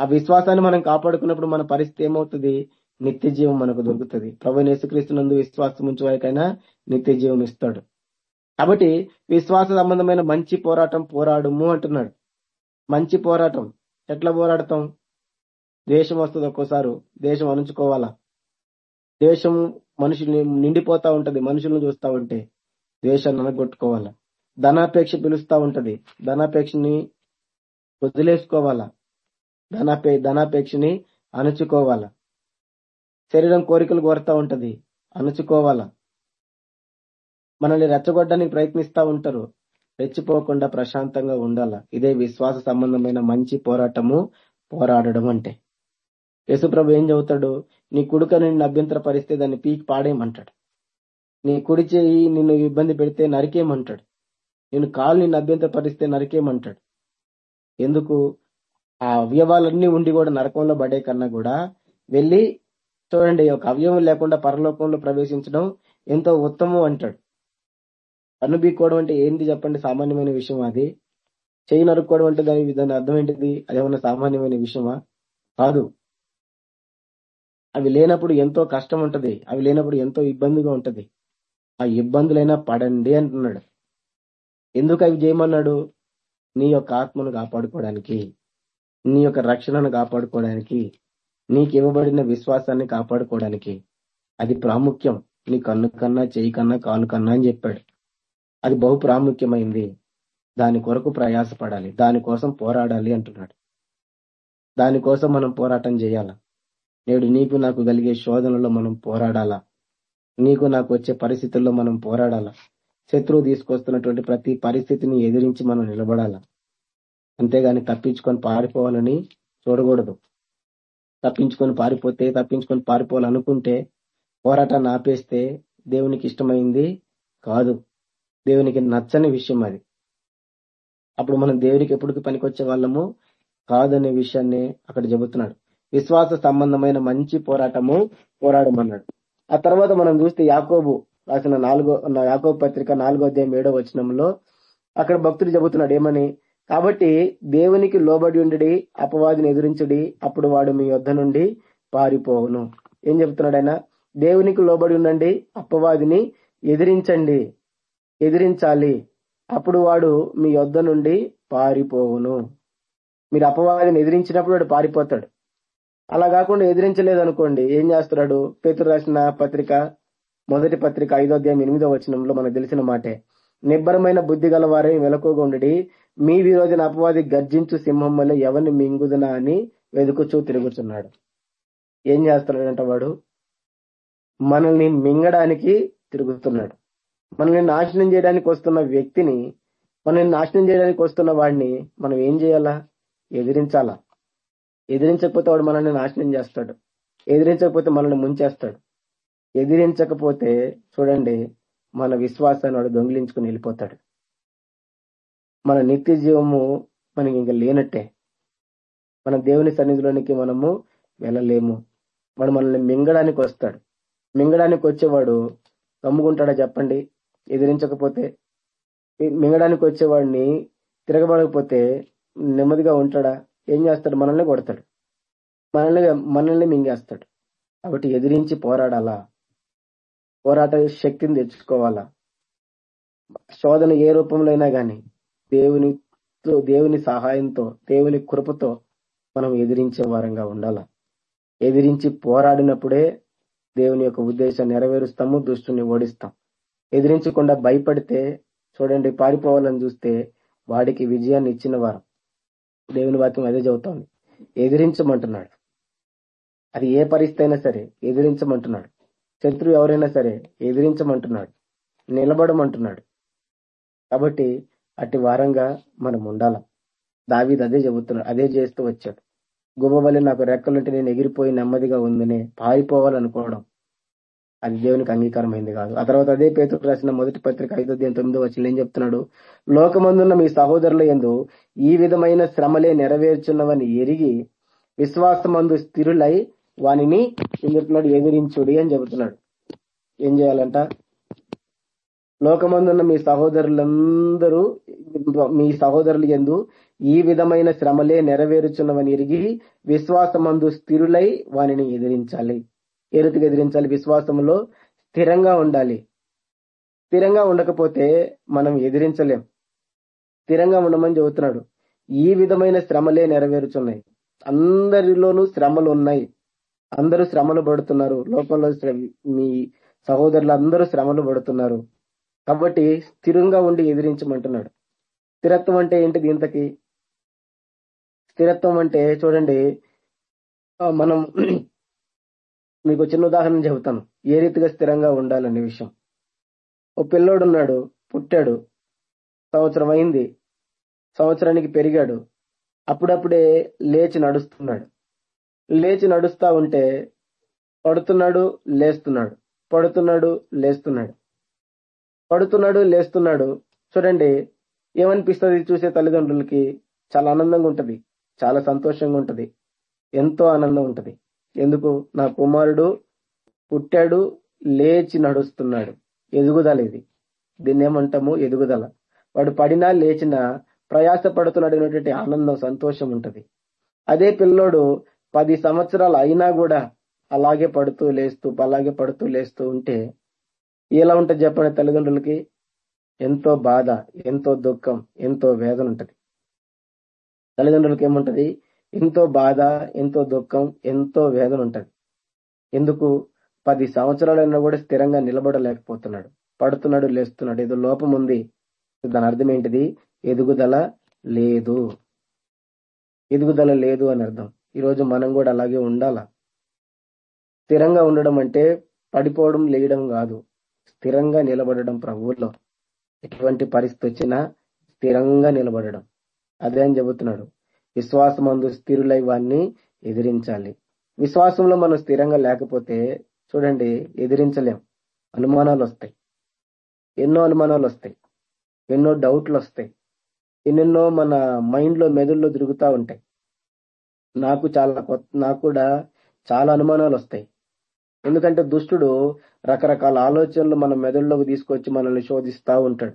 ఆ విశ్వాసాన్ని మనం కాపాడుకున్నప్పుడు మన పరిస్థితి ఏమవుతుంది? నిత్య జీవం మనకు దొరుకుతుంది. ప్రభు నేసుక్రీస్తునందు విశ్వాసం ఉంచే వారికైనా నిత్య జీవం ఇస్తాడు. కాబట్టి విశ్వాస సంబంధమైన మంచి పోరాటం పోరాడుము అంటున్నాడు. మంచి పోరాటం. ఎట్లా పోరాడతాం? దేశం వస్తుంది ఒక్కోసారి. దేశం అణుచుకోవాలా? దేశం మనుషుల్ని నిండిపోతా ఉంటది. మనుషులను చూస్తా ఉంటే ద్వేషాన్ని అనగొట్టుకోవాలా ధనాపేక్ష పిలుస్తా ఉంటది. ధనాపేక్షని వదిలేసుకోవాలా? ధనాపే ధనాపేక్షని అణుచుకోవాలా? శరీరం కోరికలు కోరుతా ఉంటది. అణుచుకోవాలా? మనల్ని రెచ్చగొట్టడానికి ప్రయత్నిస్తా ఉంటారు. రెచ్చిపోకుండా ప్రశాంతంగా ఉండాలా? ఇదే విశ్వాస సంబంధమైన మంచి పోరాటము పోరాడడం అంటే. యేసుప్రభు ఏం చెబుతాడు? నీ కుడుక నిన్ను అభ్యంతరపరిస్తే దాన్ని పీకి పాడేయమంటాడు. నీ కుడి చేయి నిన్ను ఇబ్బంది పెడితే నరికేయమంటాడు. నేను కాలు నిన్ను అభ్యంతరపరిస్తే నరికేయమంటాడు. ఎందుకు? ఆ అవయవాలన్నీ ఉండి కూడా నరకంలో పడే కన్నా కూడా వెళ్ళి చూడండి ఒక అవయవం లేకుండా పరలోకంలో ప్రవేశించడం ఎంతో ఉత్తమం అంటాడు. కన్ను బీక్కోవడం అంటే ఏంటి చెప్పండి? సామాన్యమైన విషయం అది? చేయి నరుక్కోవడం అంటే దాని దాని అర్థం ఏంటిది? అదేమన్నా సామాన్యమైన విషయమా? కాదు. అవి లేనప్పుడు ఎంతో కష్టం ఉంటది అవి లేనప్పుడు ఎంతో ఇబ్బందిగా ఉంటది. ఆ ఇబ్బందులైనా పడండి అంటున్నాడు. ఎందుకు అవి చేయమన్నాడు? నీ యొక్క ఆత్మను కాపాడుకోవడానికి నీ యొక్క రక్షణను కాపాడుకోవడానికి నీకు ఇవ్వబడిన విశ్వాసాన్ని కాపాడుకోవడానికి. అది ప్రాముఖ్యం. నీ కన్ను కన్నా చేయి కన్నా కాలు కన్నా అని చెప్పాడు. అది బహు ప్రాముఖ్యమైంది. దాని కొరకు ప్రయాసపడాలి. దానికోసం పోరాడాలి అంటున్నాడు. దానికోసం మనం పోరాటం చేయాలా? నేడు నీకు నాకు కలిగే శోధనలో మనం పోరాడాలా? నీకు నాకు వచ్చే పరిస్థితుల్లో మనం పోరాడాలా? శత్రువు తీసుకొస్తున్నటువంటి ప్రతి పరిస్థితిని ఎదిరించి మనం నిలబడాలా? అంతేగాని తప్పించుకొని పారిపోవాలని చూడకూడదు. తప్పించుకొని పారిపోతే తప్పించుకొని పారిపోవాలనుకుంటే పోరాటాన్ని ఆపేస్తే దేవునికి ఇష్టమైంది కాదు. దేవునికి నచ్చని విషయం అది. అప్పుడు మనం దేవునికి ఎప్పటికి పనికొచ్చే వాళ్ళము కాదనే విషయాన్ని అక్కడ చెబుతున్నాడు. విశ్వాస సంబంధమైన మంచి పోరాటము పోరాడమన్నాడు. ఆ తర్వాత మనం చూస్తే యాకోబు రాసిన నాలుగో యాకోబు పత్రిక నాలుగో అధ్యాయం ఏడో వచనంలో అక్కడ భక్తుడు చెబుతున్నాడు ఏమని? కాబట్టి దేవునికి లోబడి ఉండడి అపవాదిని ఎదురించడి అప్పుడు వాడు మీ యొద్ధ నుండి పారిపోవును. ఏం చెప్తున్నాడు ఆయన? దేవునికి లోబడి ఉండండి అపవాదిని ఎదిరించండి ఎదిరించాలి అప్పుడు వాడు మీ యొద్ధ నుండి పారిపోవును. మీరు అపవాదిని ఎదిరించినప్పుడు వాడు పారిపోతాడు. అలా కాకుండా ఎదిరించలేదు అనుకోండి ఏం చేస్తున్నాడు? పేతురు రాసిన పత్రిక మొదటి పత్రిక ఐదో అధ్యాయం ఎనిమిదో వచనంలో మనకు తెలిసిన మాటే. నిబ్బరమైన బుద్ధి గల వారే వెలకోగా ఉండడి మీ విరోధిన అపవాది గర్జించు సింహం వల్ల ఎవరిని మింగుదునా అని వెతుకుచూ తిరుగుతున్నాడు. ఏం చేస్తున్నాడంట వాడు? మనల్ని మింగడానికి తిరుగుతున్నాడు. మనల్ని నాశనం చేయడానికి వస్తున్న వ్యక్తిని మనల్ని నాశనం చేయడానికి వస్తున్న వాడిని మనం ఏం చేయాలా? ఎదిరించాలా? ఎదిరించకపోతే వాడు మనల్ని నాశనం చేస్తాడు. ఎదిరించకపోతే మనల్ని ముంచేస్తాడు. ఎదిరించకపోతే చూడండి మన విశ్వాసాన్ని వాడు దొంగిలించుకుని వెళ్ళిపోతాడు. మన నిత్య జీవము మనకి ఇంకా లేనట్టే. మన దేవుని సన్నిధిలోనికి మనము వెళ్ళలేము. వాడు మనల్ని మింగడానికి వస్తాడు. మింగడానికి వచ్చేవాడు కమ్ముకుంటాడా చెప్పండి? ఎదిరించకపోతే. మింగడానికి వచ్చేవాడిని తిరగబడకపోతే నెమ్మదిగా ఉంటాడా? ఏం చేస్తాడు? మనల్ని కొడతాడు. మనల్ని మనల్ని మింగేస్తాడు. కాబట్టి ఎదిరించి పోరాడాలా? పోరాట శక్తిని తెచ్చుకోవాలా? శోధన ఏ రూపంలో అయినా కానీ దేవునితో దేవుని సహాయంతో దేవుని కృపతో మనం ఎదిరించే వారంగా ఉండాలా? ఎదిరించి పోరాడినప్పుడే దేవుని యొక్క ఉద్దేశం నెరవేరుస్తాము దుష్టుని ఓడిస్తాం. ఎదిరించకుండా భయపడితే చూడండి పారిపోవాలని చూస్తే వాడికి విజయాన్ని ఇచ్చిన వారం. దేవుని వాక్యం అదే చెబుతోంది. ఎదిరించమంటున్నాడు. అది ఏ పరిస్థితి అయినా సరే ఎదిరించమంటున్నాడు. శత్రువు ఎవరైనా సరే ఎదిరించమంటున్నాడు. నిలబడమంటున్నాడు. కాబట్టి అట్టి వారంగా మనం ఉండాల. దావీది అదే చెబుతున్నాడు. అదే చేస్తూ వచ్చాడు. గుమ్మబలి నాకు రెక్కలుంటే నేను ఎగిరిపోయి నెమ్మదిగా ఉందని పారిపోవాలనుకోవడం. అది దేవునికి అంగీకారమైంది కాదు. ఆ తర్వాత అదే పేతుడు రాసిన మొదటి పత్రిక ఐదో అధ్యాయం తొమ్మిదో వచ్చిన ఏం చెప్తున్నాడు? లోకమందున్న మీ సహోదరుల ఎందు ఈ విధమైన శ్రమలే నెరవేర్చున్నవని ఎరిగి విశ్వాసమందు స్థిరులై వానిని ఏం చెప్తున్నాడు ఎదిరించుడి అని చెబుతున్నాడు. ఏం చేయాలంట? లోకమందున్న మీ సహోదరులందరూ మీ సహోదరులు ఎందు ఈ విధమైన శ్రమలే నెరవేరుచున్నవని ఎరిగి విశ్వాసమందు స్థిరులై వానిని ఎదిరించాలి. ఏ రీతిగా ఎదిరించాలి? విశ్వాసంలో స్థిరంగా ఉండాలి. స్థిరంగా ఉండకపోతే మనం ఎదిరించలేం. స్థిరంగా ఉండమని చెబుతున్నాడు. ఈ విధమైన శ్రమలే నెరవేరుచున్నాయి. అందరిలోనూ శ్రమలు ఉన్నాయి. అందరూ శ్రమలు పడుతున్నారు. లోకంలో మీ సహోదరులు అందరూ శ్రమలు పడుతున్నారు. కాబట్టి స్థిరంగా ఉండి ఎదిరించమంటున్నాడు. స్థిరత్వం అంటే ఏంటిది ఇంతకి? స్థిరత్వం అంటే చూడండి మనం మీకు చిన్న ఉదాహరణ చెబుతాను. ఏ రీతిగా స్థిరంగా ఉండాలనే విషయం. ఓ పిల్లోడున్నాడు పుట్టాడు సంవత్సరం అయింది సంవత్సరానికి పెరిగాడు అప్పుడప్పుడే లేచి నడుస్తున్నాడు. లేచి నడుస్తా ఉంటే పడుతున్నాడు లేస్తున్నాడు. పడుతున్నాడు లేస్తున్నాడు. పడుతున్నాడు లేస్తున్నాడు. చూడండి ఏమనిపిస్తుంది చూసే తల్లిదండ్రులకి? చాలా ఆనందంగా ఉంటది. చాలా సంతోషంగా ఉంటది. ఎంతో ఆనందం ఉంటది. ఎందుకు? నా కుమారుడు పుట్టాడు లేచి నడుస్తున్నాడు. ఎదుగుదల ఇది. దీన్ని ఏమంటాము ఎదుగుదల. వాడు పడినా లేచినా ప్రయాస పడుతున్నాడు అనేటువంటి ఆనందం సంతోషం ఉంటది. అదే పిల్లోడు పది సంవత్సరాలు అయినా కూడా అలాగే పడుతూ లేస్తూ అలాగే పడుతూ లేస్తూ ఉంటే ఎలా ఉంటుంది చెప్పండి తల్లిదండ్రులకి? ఎంతో బాధ ఎంతో దుఃఖం ఎంతో వేదన ఉంటది. తల్లిదండ్రులకి ఏముంటది? ఎంతో బాధ ఎంతో దుఃఖం ఎంతో వేదన ఉంటది ఎందుకు? పది సంవత్సరాలైనా కూడా స్థిరంగా నిలబడలేకపోతున్నాడు. పడుతున్నాడు లేస్తున్నాడు. ఏదో లోపం ఉంది. దాని అర్థం ఏంటిది ఎదుగుదల లేదు. ఎదుగుదల లేదు అని అర్థం. ఈరోజు మనం కూడా అలాగే ఉండాలా? స్థిరంగా ఉండడం అంటే పడిపోవడం లేయడం కాదు. స్థిరంగా నిలబడడం ప్రభువుల్లో ఎటువంటి పరిస్థితి వచ్చినా స్థిరంగా నిలబడడం. అదే అని చెబుతున్నాడు. విశ్వాసమందు స్థిరులై వాన్ని ఎదిరించాలి. విశ్వాసంలో మనం స్థిరంగా లేకపోతే చూడండి ఎదిరించలేం. అనుమానాలు వస్తాయి ఎన్నో అనుమానాలు వస్తాయి ఎన్నో డౌట్లు వస్తాయి ఎన్నెన్నో మన మైండ్లో మెదడులో తిరుగుతూ ఉంటాయి. నాకు చాలా కొత్త నాకు కూడా చాలా అనుమానాలు వస్తాయి ఎందుకంటే దుష్టుడు రకరకాల ఆలోచనలు మన మెదడులోకి తీసుకొచ్చి మనల్ని శోధిస్తూ ఉంటాడు.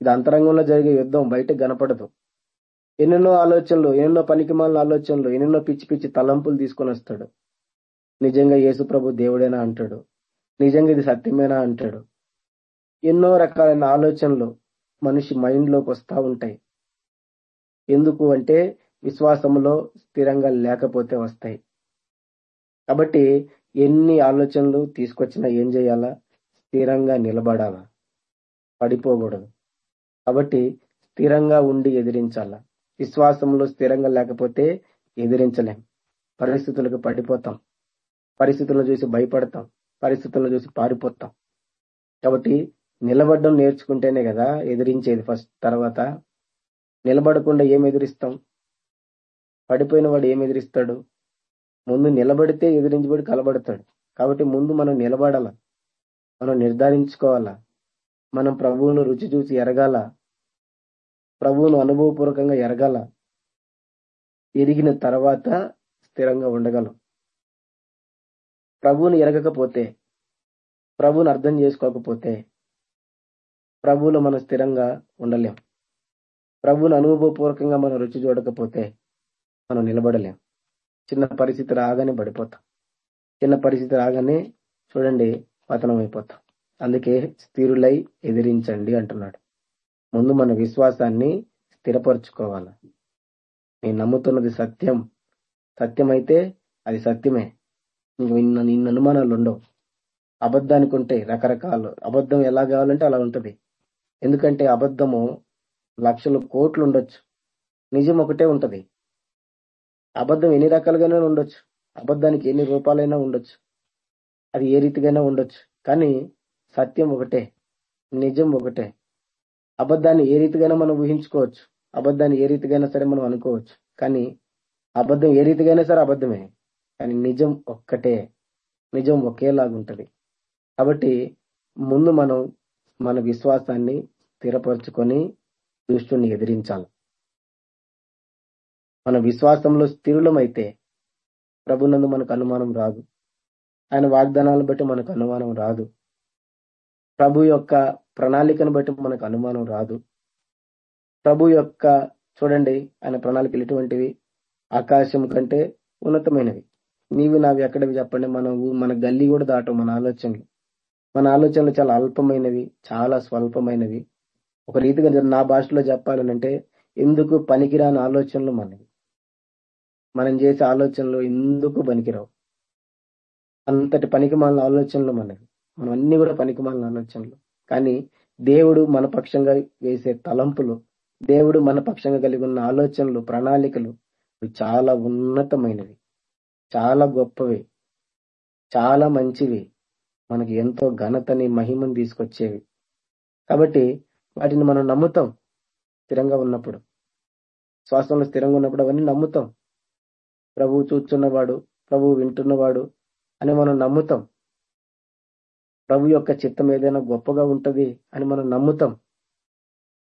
ఇది అంతరంగంలో జరిగే యుద్ధం బయట కనపడదు. ఎన్నెన్నో ఆలోచనలు ఎన్నెన్నో పనికిమాలిన ఆలోచనలు ఎన్నెన్నో పిచ్చి పిచ్చి తలంపులు తీసుకొని వస్తాడు. నిజంగా యేసుప్రభు దేవుడేనా అంటాడు. నిజంగా ఇది సత్యమేనా అంటాడు. ఎన్నో రకాలైన ఆలోచనలు మనిషి మైండ్లోకి వస్తా ఉంటాయి. ఎందుకు అంటే విశ్వాసంలో స్థిరంగా లేకపోతే వస్తాయి. కాబట్టి ఎన్ని ఆలోచనలు తీసుకొచ్చినా ఏం చేయాలా? స్థిరంగా నిలబడాలా? పడిపోకూడదు. కాబట్టి స్థిరంగా ఉండి ఎదిరించాలా? విశ్వాసంలో స్థిరంగా లేకపోతే ఎదిరించలేం. పరిస్థితులకు పడిపోతాం. పరిస్థితులను చూసి భయపడతాం. పరిస్థితులను చూసి పారిపోతాం. కాబట్టి నిలబడడం నేర్చుకుంటేనే కదా ఎదిరించేది ఫస్ట్ తర్వాత. నిలబడకుండా ఏం ఎదిరిస్తాం? పడిపోయిన వాడు ఏం ఎదిరిస్తాడు? ముందు నిలబడితే ఎదిరించబడి కలబడతాడు. కాబట్టి ముందు మనం నిలబడాల? మనం నిర్ధారించుకోవాలా? మనం ప్రభువును రుచి చూసి ఎరగాల? ప్రభువును అనుభవపూర్వకంగా ఎరగాల. ఎరిగిన తర్వాత స్థిరంగా ఉండగలం. ప్రభువుని ఎరగకపోతే ప్రభువుని అర్థం చేసుకోకపోతే ప్రభువులో మనం స్థిరంగా ఉండలేం. ప్రభువుని అనుభవపూర్వకంగా మనం రుచి చూడకపోతే మనం నిలబడలేం. చిన్న పరిస్థితి రాగానే పడిపోతాం. చిన్న పరిస్థితి రాగానే చూడండి పతనం అయిపోతాం. అందుకే స్థిరులై ఎదిరించండి అంటున్నాడు. ముందు మన విశ్వాసాన్ని స్థిరపరచుకోవాలి. నేను నమ్ముతున్నది సత్యం. సత్యం అయితే అది సత్యమే. నిన్న అనుమానాలు ఉండవు. అబద్ధానికి ఉంటాయి రకరకాలు. అబద్ధం ఎలా కావాలంటే అలా ఉంటుంది. ఎందుకంటే అబద్ధము లక్షల కోట్లు ఉండొచ్చు. నిజం ఒకటే ఉంటుంది. అబద్ధం ఎన్ని రకాలుగానే ఉండొచ్చు. అబద్ధానికి ఎన్ని రూపాలైనా ఉండొచ్చు. అది ఏ రీతిగానే ఉండొచ్చు. కానీ సత్యం ఒకటే. నిజం ఒకటే. అబద్ధాన్ని ఏ రీతిగైనా మనం ఊహించుకోవచ్చు. అబద్ధాన్ని ఏ రీతిగైనా సరే మనం అనుకోవచ్చు. కానీ అబద్ధం ఏ రీతిగానే సరే అబద్ధమే. కానీ నిజం ఒక్కటే. నిజం ఒకేలాగుంటది. కాబట్టి ముందు మనం మన విశ్వాసాన్ని స్థిరపరచుకొని దుష్టుని ఎదిరించాలి. మన విశ్వాసంలో స్థిరులమైతే ప్రభునందు మనకు అనుమానం రాదు. ఆయన వాగ్దానాలను బట్టి మనకు అనుమానం రాదు. ప్రభు యొక్క ప్రణాళికను బట్టి మనకు అనుమానం రాదు. ప్రభు యొక్క చూడండి ఆయన ప్రణాళికలు ఎటువంటివి? ఆకాశం కంటే ఉన్నతమైనవి. నీవి నావి ఎక్కడవి చెప్పండి. మన మన గల్లీ కూడా దాటం మన ఆలోచనలు. మన ఆలోచనలు చాలా అల్పమైనవి చాలా స్వల్పమైనవి. ఒక రీతిగా నా భాషలో చెప్పాలనంటే ఎందుకు పనికిరాని ఆలోచనలు మనవి? మనం చేసే ఆలోచనలు ఎందుకు పనికిరావు? అంతటి పనికి మాలిన ఆలోచనలు మనవి. మనం అన్ని కూడా పనికి మాలిన ఆలోచనలు. కానీ దేవుడు మన పక్షంగా వేసే తలంపులు దేవుడు మన పక్షంగా కలిగి ఉన్న ఆలోచనలు ప్రణాళికలు చాలా ఉన్నతమైనవి. చాలా గొప్పవి. చాలా మంచివి. మనకి ఎంతో ఘనతని మహిమని తీసుకొచ్చేవి. కాబట్టి వాటిని మనం నమ్ముతాం స్థిరంగా ఉన్నప్పుడు. శ్వాసంలో స్థిరంగా ఉన్నప్పుడు అవన్నీ నమ్ముతాం. ప్రభువు చూస్తున్నవాడు ప్రభువు వింటున్నవాడు అని మనం నమ్ముతాం. ప్రభు యొక్క చిత్తం ఏదైనా గొప్పగా ఉంటది అని మనం నమ్ముతాం.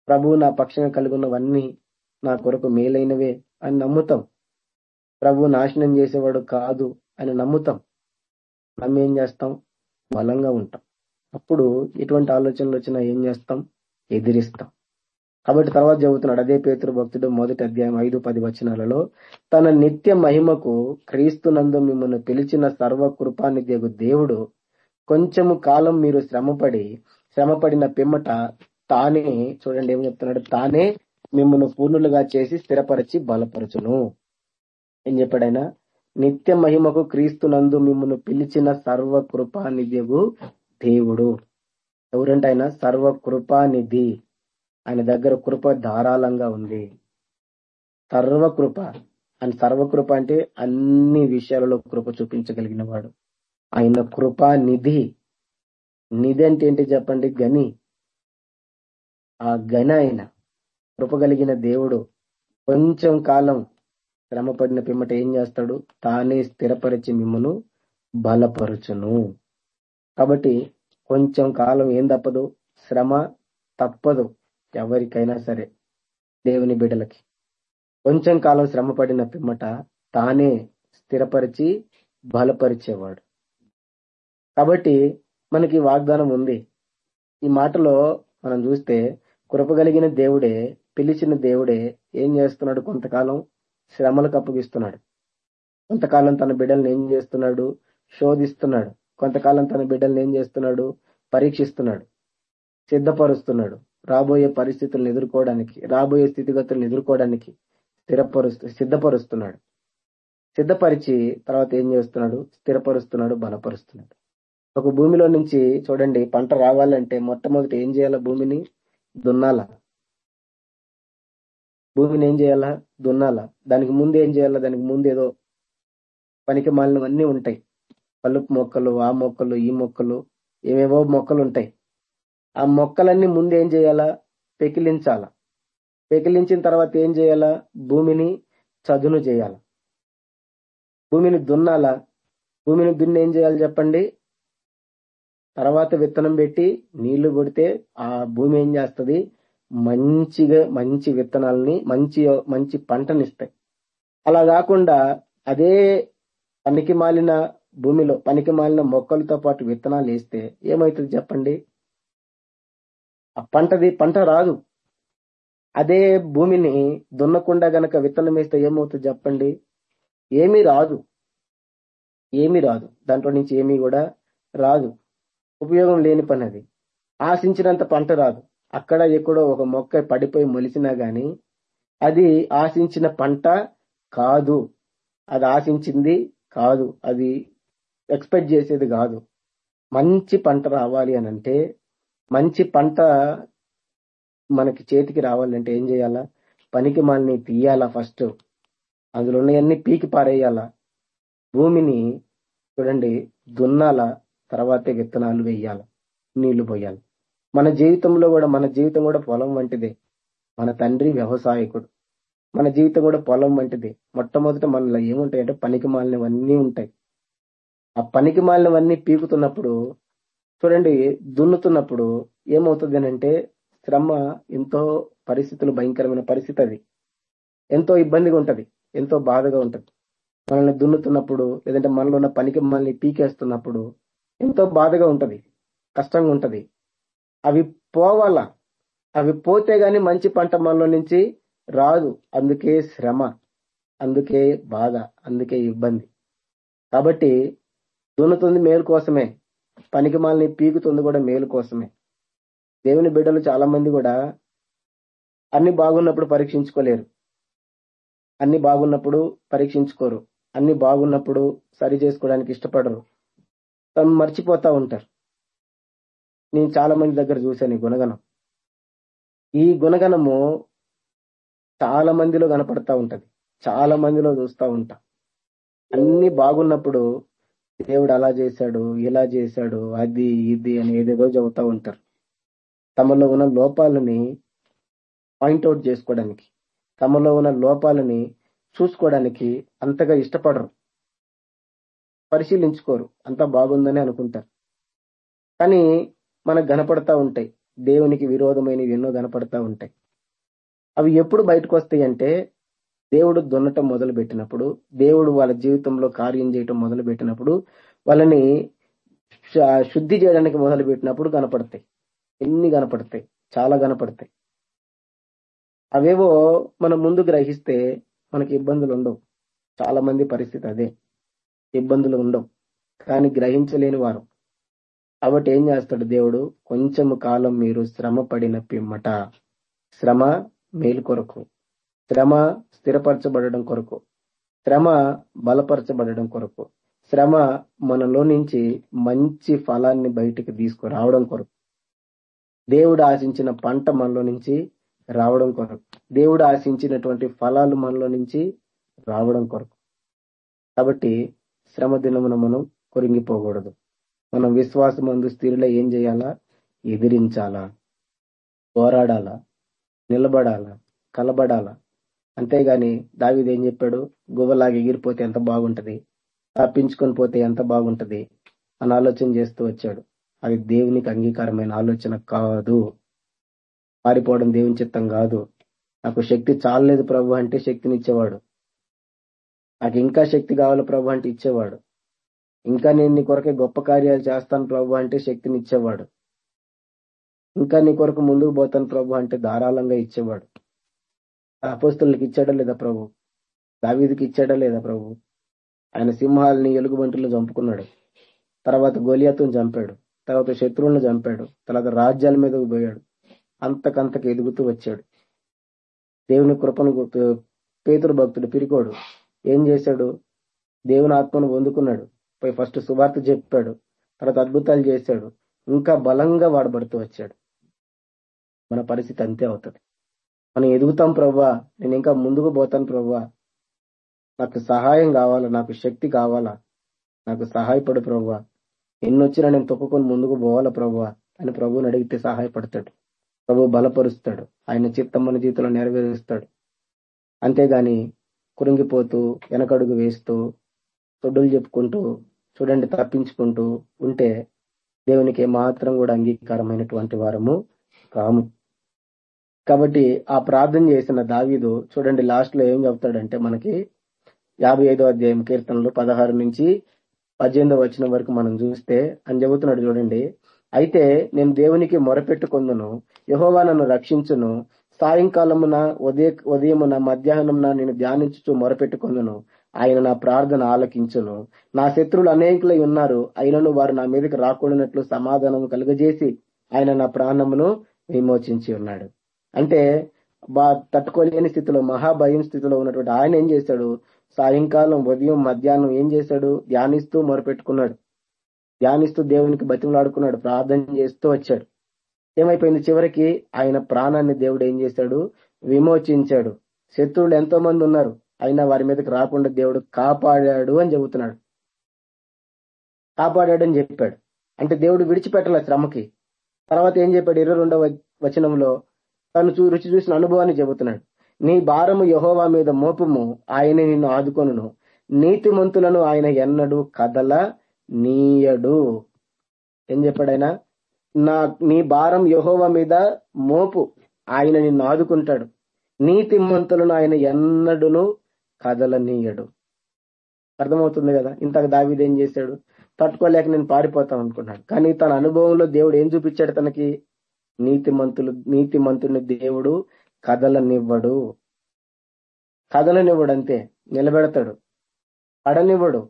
ప్రభువు నా పక్షంగా కలిగి ఉన్నవన్నీ నా కొరకు మేలైనవే అని నమ్ముతాం. ప్రభు నాశనం చేసేవాడు కాదు అని నమ్ముతాం. నమ్మి ఏం చేస్తాం? బలంగా ఉంటాం. అప్పుడు ఎటువంటి ఆలోచనలు వచ్చినా ఏం చేస్తాం? ఎదిరిస్తాం. కాబట్టి తర్వాత చెబుతున్నాడు అదే పేతురు భక్తుడు మొదటి అధ్యాయం ఐదు పది వచనాలలో తన నిత్య మహిమకు క్రీస్తునందు మిమ్మల్ని పిలిచిన సర్వ కృపానిధ్యకు దేవుడు కొంచెము కాలం మీరు శ్రమపడి శ్రమపడిన పిమ్మట తానే చూడండి ఏమి చెప్తున్నాడు తానే మిమ్మల్ని పూర్ణులుగా చేసి స్థిరపరిచి బలపరచును. ఏం చెప్పాడైనా నిత్య మహిమకు క్రీస్తునందు మిమ్మల్ని పిలిచిన సర్వ కృపానిధ్యగు దేవుడు. ఎవరంటే ఆయన సర్వ కృపానిధి ఆయన దగ్గర కృప ధారాళంగా ఉంది. సర్వకృప. ఆయన సర్వకృప అంటే అన్ని విషయాలలో కృప చూపించగలిగిన వాడు ఆయన కృపా నిధి. నిధి అంటే ఏంటి చెప్పండి? గని ఆ గని ఆయన కృప కలిగిన దేవుడు కొంచెం కాలం శ్రమపడిన పిమ్మట ఏం చేస్తాడు? తానే స్థిరపరిచి మిమ్మను బలపరుచును. కాబట్టి కొంచెం కాలం ఏం తప్పదు? శ్రమ తప్పదు ఎవరికైనా సరే దేవుని బిడ్డలకి. కొంచెం కాలం శ్రమ పడిన పిమ్మట తానే స్థిరపరిచి బలపరిచేవాడు. కాబట్టి మనకి వాగ్దానం ఉంది. ఈ మాటలో మనం చూస్తే కృపగలిగిన దేవుడే పిలిచిన దేవుడే ఏం చేస్తున్నాడు కొంతకాలం? శ్రమలకు అప్పగిస్తున్నాడు కొంతకాలం తన బిడ్డల్ని ఏం చేస్తున్నాడు? శోధిస్తున్నాడు. కొంతకాలం తన బిడ్డల్ని ఏం చేస్తున్నాడు? పరీక్షిస్తున్నాడు. సిద్ధపరుస్తున్నాడు. రాబోయే పరిస్థితులను ఎదుర్కోవడానికి రాబోయే స్థితిగతులను ఎదుర్కోవడానికి స్థిరపరుస్తు సిద్ధపరుస్తున్నాడు. సిద్ధపరిచి తర్వాత ఏం చేస్తున్నాడు? స్థిరపరుస్తున్నాడు బలపరుస్తున్నాడు. ఒక భూమిలో నుంచి చూడండి పంట రావాలంటే మొట్టమొదటి ఏం చేయాలా భూమిని దున్నాలా? భూమిని ఏం చేయాలా? దున్నాలా. దానికి ముందు ఏం చేయాలా? దానికి ముందు ఏదో పనికి మాలినవన్నీ ఉంటాయి. పలుపు మొక్కలు ఆ మొక్కలు ఈ మొక్కలు ఏవేవో మొక్కలు ఉంటాయి. ఆ మొక్కలన్నీ ముందు ఏం చేయాలా? పెకిలించాలా. పెకిలించిన తర్వాత ఏం చేయాలా? భూమిని చదును చేయాల. భూమిని దున్నాలా? భూమిని దున్ని ఏం చేయాలి చెప్పండి? తర్వాత విత్తనం పెట్టి నీళ్ళు కొడితే ఆ భూమి ఏం చేస్తుంది? మంచిగా మంచి విత్తనాలని మంచి మంచి పంటనిస్తాయి. అలా కాకుండా అదే పనికి మాలిన భూమిలో పనికి మాలిన మొక్కలతో పాటు విత్తనాలు వేస్తే ఏమవుతుంది చెప్పండి? ఆ పంటది పంట రాదు. అదే భూమిని దున్నకుండా గనక విత్తనం వేస్తే ఏమవుతుంది చెప్పండి? ఏమీ రాదు. ఏమీ రాదు. దాంట్లో నుంచి ఏమీ కూడా రాదు. ఉపయోగం లేని పని అది ఆశించినంత పంట రాదు. అక్కడ ఎక్కడో ఒక మొక్క పడిపోయి మొలిచినా గాని అది ఆశించిన పంట కాదు. అది ఆశించింది కాదు. అది ఎక్స్పెక్ట్ చేసేది కాదు. మంచి పంట రావాలి అని అంటే మంచి పంట మనకి చేతికి రావాలంటే ఏం చేయాలా? పనికి మనల్ని తీయాలా ఫస్ట్. అందులో ఉన్నవన్నీ పీకి పారేయాలా? భూమిని చూడండి దున్నాలా? తర్వాతే విత్తనాలు వేయాలి నీళ్ళు పోయాలి. మన జీవితంలో కూడా మన జీవితం కూడా పొలం వంటిదే. మన తండ్రి వ్యవసాయకుడు. మన జీవితం కూడా పొలం వంటిది. మొట్టమొదట మనలో ఏముంటాయంటే పనికి మాలినవన్నీ ఉంటాయి. ఆ పనికి మాలినవన్నీ పీకుతున్నప్పుడు చూడండి దున్నుతున్నప్పుడు ఏమవుతుంది అంటే శ్రమ ఎంతో పరిస్థితులు భయంకరమైన పరిస్థితి అది. ఎంతో ఇబ్బందిగా ఉంటది ఎంతో బాధగా ఉంటది. మనల్ని దున్నుతున్నప్పుడు లేదంటే మనలో ఉన్న పనికి మనల్ని పీకేస్తున్నప్పుడు ఎంతో బాధగా ఉంటది కష్టంగా ఉంటది. అవి పోవాలా? అవి పోతే గాని మంచి పంట మనలో నుంచి రాదు. అందుకే శ్రమ అందుకే బాధ అందుకే ఇబ్బంది. కాబట్టి దున్నుతుంది మేలు కోసమే. పనికి మాలని పీకుతుంది కూడా మేలు కోసమే. దేవుని బిడ్డలు చాలా మంది కూడా అన్ని బాగున్నప్పుడు పరీక్షించుకోలేరు. అన్ని బాగున్నప్పుడు పరీక్షించుకోరు. అన్ని బాగున్నప్పుడు సరి చేసుకోవడానికి ఇష్టపడరు. తను మర్చిపోతా ఉంటారు. నేను చాలా మంది దగ్గర చూశాను ఈ గుణగణం. ఈ గుణగణము చాలా మందిలో కనపడతా ఉంటది. చాలా మందిలో చూస్తూ ఉంటా. అన్ని బాగున్నప్పుడు దేవుడు అలా చేశాడు ఇలా చేశాడు అది ఇది అని ఏదేదో చెబుతా ఉంటారు. తమలో ఉన్న లోపాలని పాయింట్అవుట్ చేసుకోవడానికి తమలో ఉన్న లోపాలని చూసుకోవడానికి అంతగా ఇష్టపడరు. పరిశీలించుకోరు. అంతా బాగుందని అనుకుంటారు. కానీ మనకు కనపడతా ఉంటాయి. దేవునికి విరోధమైనవి ఎన్నో కనపడతా ఉంటాయి. అవి ఎప్పుడు బయటకు వస్తాయి అంటే దేవుడు దున్నటం మొదలు పెట్టినప్పుడు దేవుడు వాళ్ళ జీవితంలో కార్యం చేయటం మొదలు పెట్టినప్పుడు వాళ్ళని శుద్ధి చేయడానికి మొదలు పెట్టినప్పుడు కనపడతాయి ఎన్ని కనపడతాయి చాలా కనపడతాయి అవేవో మనం ముందు గ్రహిస్తే మనకి ఇబ్బందులు ఉండవు. చాలా మంది పరిస్థితి అదే. ఇబ్బందులు ఉండవు. కానీ గ్రహించలేని వారు. కాబట్టి ఏం చేస్తాడు దేవుడు? కొంచెము కాలం మీరు శ్రమ పడిన పిమ్మట శ్రమ మేలు కొరకు. శ్రమ స్థిరపరచబడడం కొరకు. శ్రమ బలపరచబడడం కొరకు. శ్రమ మనలో నుంచి మంచి ఫలాన్ని బయటికి తీసుకురావడం కొరకు. దేవుడు ఆశించిన పంట మనలో నుంచి రావడం కొరకు. దేవుడు ఆశించినటువంటి ఫలాలు మనలో నుంచి రావడం కొరకు. కాబట్టి శ్రమ దినమున మనం కొరింగిపోకూడదు. మనం విశ్వాసం అందు స్థితిలో ఏం చేయాలా? ఎదిరించాలా? పోరాడాలా? నిలబడాలా? కలబడాలా? అంతేగాని దావిది ఏం చెప్పాడు? గువ్వలాగా ఎగిరిపోతే ఎంత బాగుంటది? తప్పించుకొని పోతే ఎంత బాగుంటది? అని ఆలోచన చేస్తూ వచ్చాడు. అది దేవునికి అంగీకారమైన ఆలోచన కాదు. పారిపోవడం దేవుని చిత్తం కాదు. నాకు శక్తి చాలలేదు ప్రభు అంటే శక్తినిచ్చేవాడు. నాకు ఇంకా శక్తి కావాలి ప్రభు అంటే ఇచ్చేవాడు. ఇంకా నేను నీ కొరకే గొప్ప కార్యాలు చేస్తాను ప్రభు అంటే శక్తిని ఇచ్చేవాడు. ఇంకా నీ కొరకు ముందుకు పోతాను ప్రభు అంటే ధారాళంగా ఇచ్చేవాడు. అపోస్తులకి ఇచ్చాడా లేదా ప్రభు? దావీదికి ఇచ్చాడా లేదా ప్రభు? ఆయన సింహాలని ఎలుగుబంటులు చంపుకున్నాడు. తర్వాత గోలియాతును చంపాడు. తర్వాత శత్రువులను చంపాడు. తర్వాత రాజ్యాల మీదకు పోయాడు. అంతకంతకు ఎదుగుతూ వచ్చాడు. దేవుని కృపను పేతురు భక్తుడు పిరికోడు. ఏం చేశాడు? దేవుని ఆత్మను పొందుకున్నాడు. పోయి ఫస్ట్ సువార్త చెప్పాడు. తర్వాత అద్భుతాలు చేశాడు. ఇంకా బలంగా వాడబడుతూ వచ్చాడు. మన పరిస్థితి అంతే అవుతుంది. మనం ఎదుగుతాం ప్రవ్వా. నేను ఇంకా ముందుకు పోతాను ప్రవ్వా. నాకు సహాయం కావాలా? నాకు శక్తి కావాలా? నాకు సహాయపడు ప్రవ్వా. ఎన్నొచ్చినా నేను తొక్కుకొని ముందుకు పోవాలా ప్రవ్వా? అని ప్రభువుని అడిగితే సహాయపడతాడు. ప్రభు బలపరుస్తాడు. ఆయన చిత్తం మన జీవితంలో నెరవేరుస్తాడు. అంతేగాని కురింగిపోతూ వెనకడుగు వేస్తూ తొడ్డులు చెప్పుకుంటూ చూడండి తప్పించుకుంటూ ఉంటే దేవునికి మాత్రం కూడా అంగీకారమైనటువంటి వారము కాము. కాబట్టి ఆ ప్రార్థన చేసిన దావీదు చూడండి లాస్ట్లో ఏం చెప్తాడంటే మనకి యాభై ఐదో అధ్యాయం కీర్తనలు పదహారు నుంచి పద్దెనిమిదో వచ్చిన వరకు మనం చూస్తే అని చెబుతున్నాడు చూడండి. అయితే నేను దేవునికి మొరపెట్టుకుందును యహోవా నన్ను రక్షించును సాయంకాలమున ఉదయ ఉదయమున మధ్యాహ్నంన నేను ధ్యానించుచు మొరపెట్టుకుందును ఆయన నా ప్రార్థన ఆలకించును. నా శత్రువులు అనేకులై ఉన్నారు. అయినను వారు నా మీదకి రాకూడనట్లు సమాధానం కలుగజేసి ఆయన నా ప్రాణమును విమోచించి ఉన్నాడు. అంటే బా తట్టుకోలేని స్థితిలో మహాభయం స్థితిలో ఉన్నటువంటి ఆయన ఏం చేశాడు? సాయంకాలం ఉదయం మధ్యాహ్నం ఏం చేశాడు? ధ్యానిస్తూ మొరపెట్టుకున్నాడు. ధ్యానిస్తూ దేవునికి బతిమలాడుకున్నాడు. ప్రార్థన చేస్తూ వచ్చాడు. ఏమైపోయింది? చివరికి ఆయన ప్రాణాన్ని దేవుడు ఏం చేశాడు? విమోచించాడు. శత్రువులు ఎంతో మంది ఉన్నారు. అయినా వారి మీదకి రాకుండా దేవుడు కాపాడాడు అని చెబుతున్నాడు. కాపాడాడు అని చెప్పాడు. అంటే దేవుడు విడిచిపెట్టాల శ్రమకి. తర్వాత ఏం చెప్పాడు? ఇరవై రెండవ వచనంలో తను చూ రుచి చూసిన అనుభవాన్ని చెబుతున్నాడు. నీ భారము యహోవా మీద మోపము ఆయన నిన్ను ఆదుకొనును. నీతిమంతులను ఆయన ఎన్నడు కదల నీయడు ఏం చెప్పాడు ఆయన? నా నీ భారం యహోవ మీద మోపు ఆయన నిన్ను ఆదుకుంటాడు. నీతిమంతులను ఆయన ఎన్నడును కదలనీయడు. అర్థమవుతుంది కదా? ఇంతకు దావిదేం ఏం చేశాడు? తట్టుకోలేక నేను పారిపోతాం అనుకున్నాడు. కానీ తన అనుభవంలో దేవుడు ఏం చూపించాడు తనకి? నీతిమంతులు నీతిమంతుని దేవుడు కదలనివ్వడు. కదలనివ్వడు అంతే నిలబెడతాడు. పడనివ్వడు.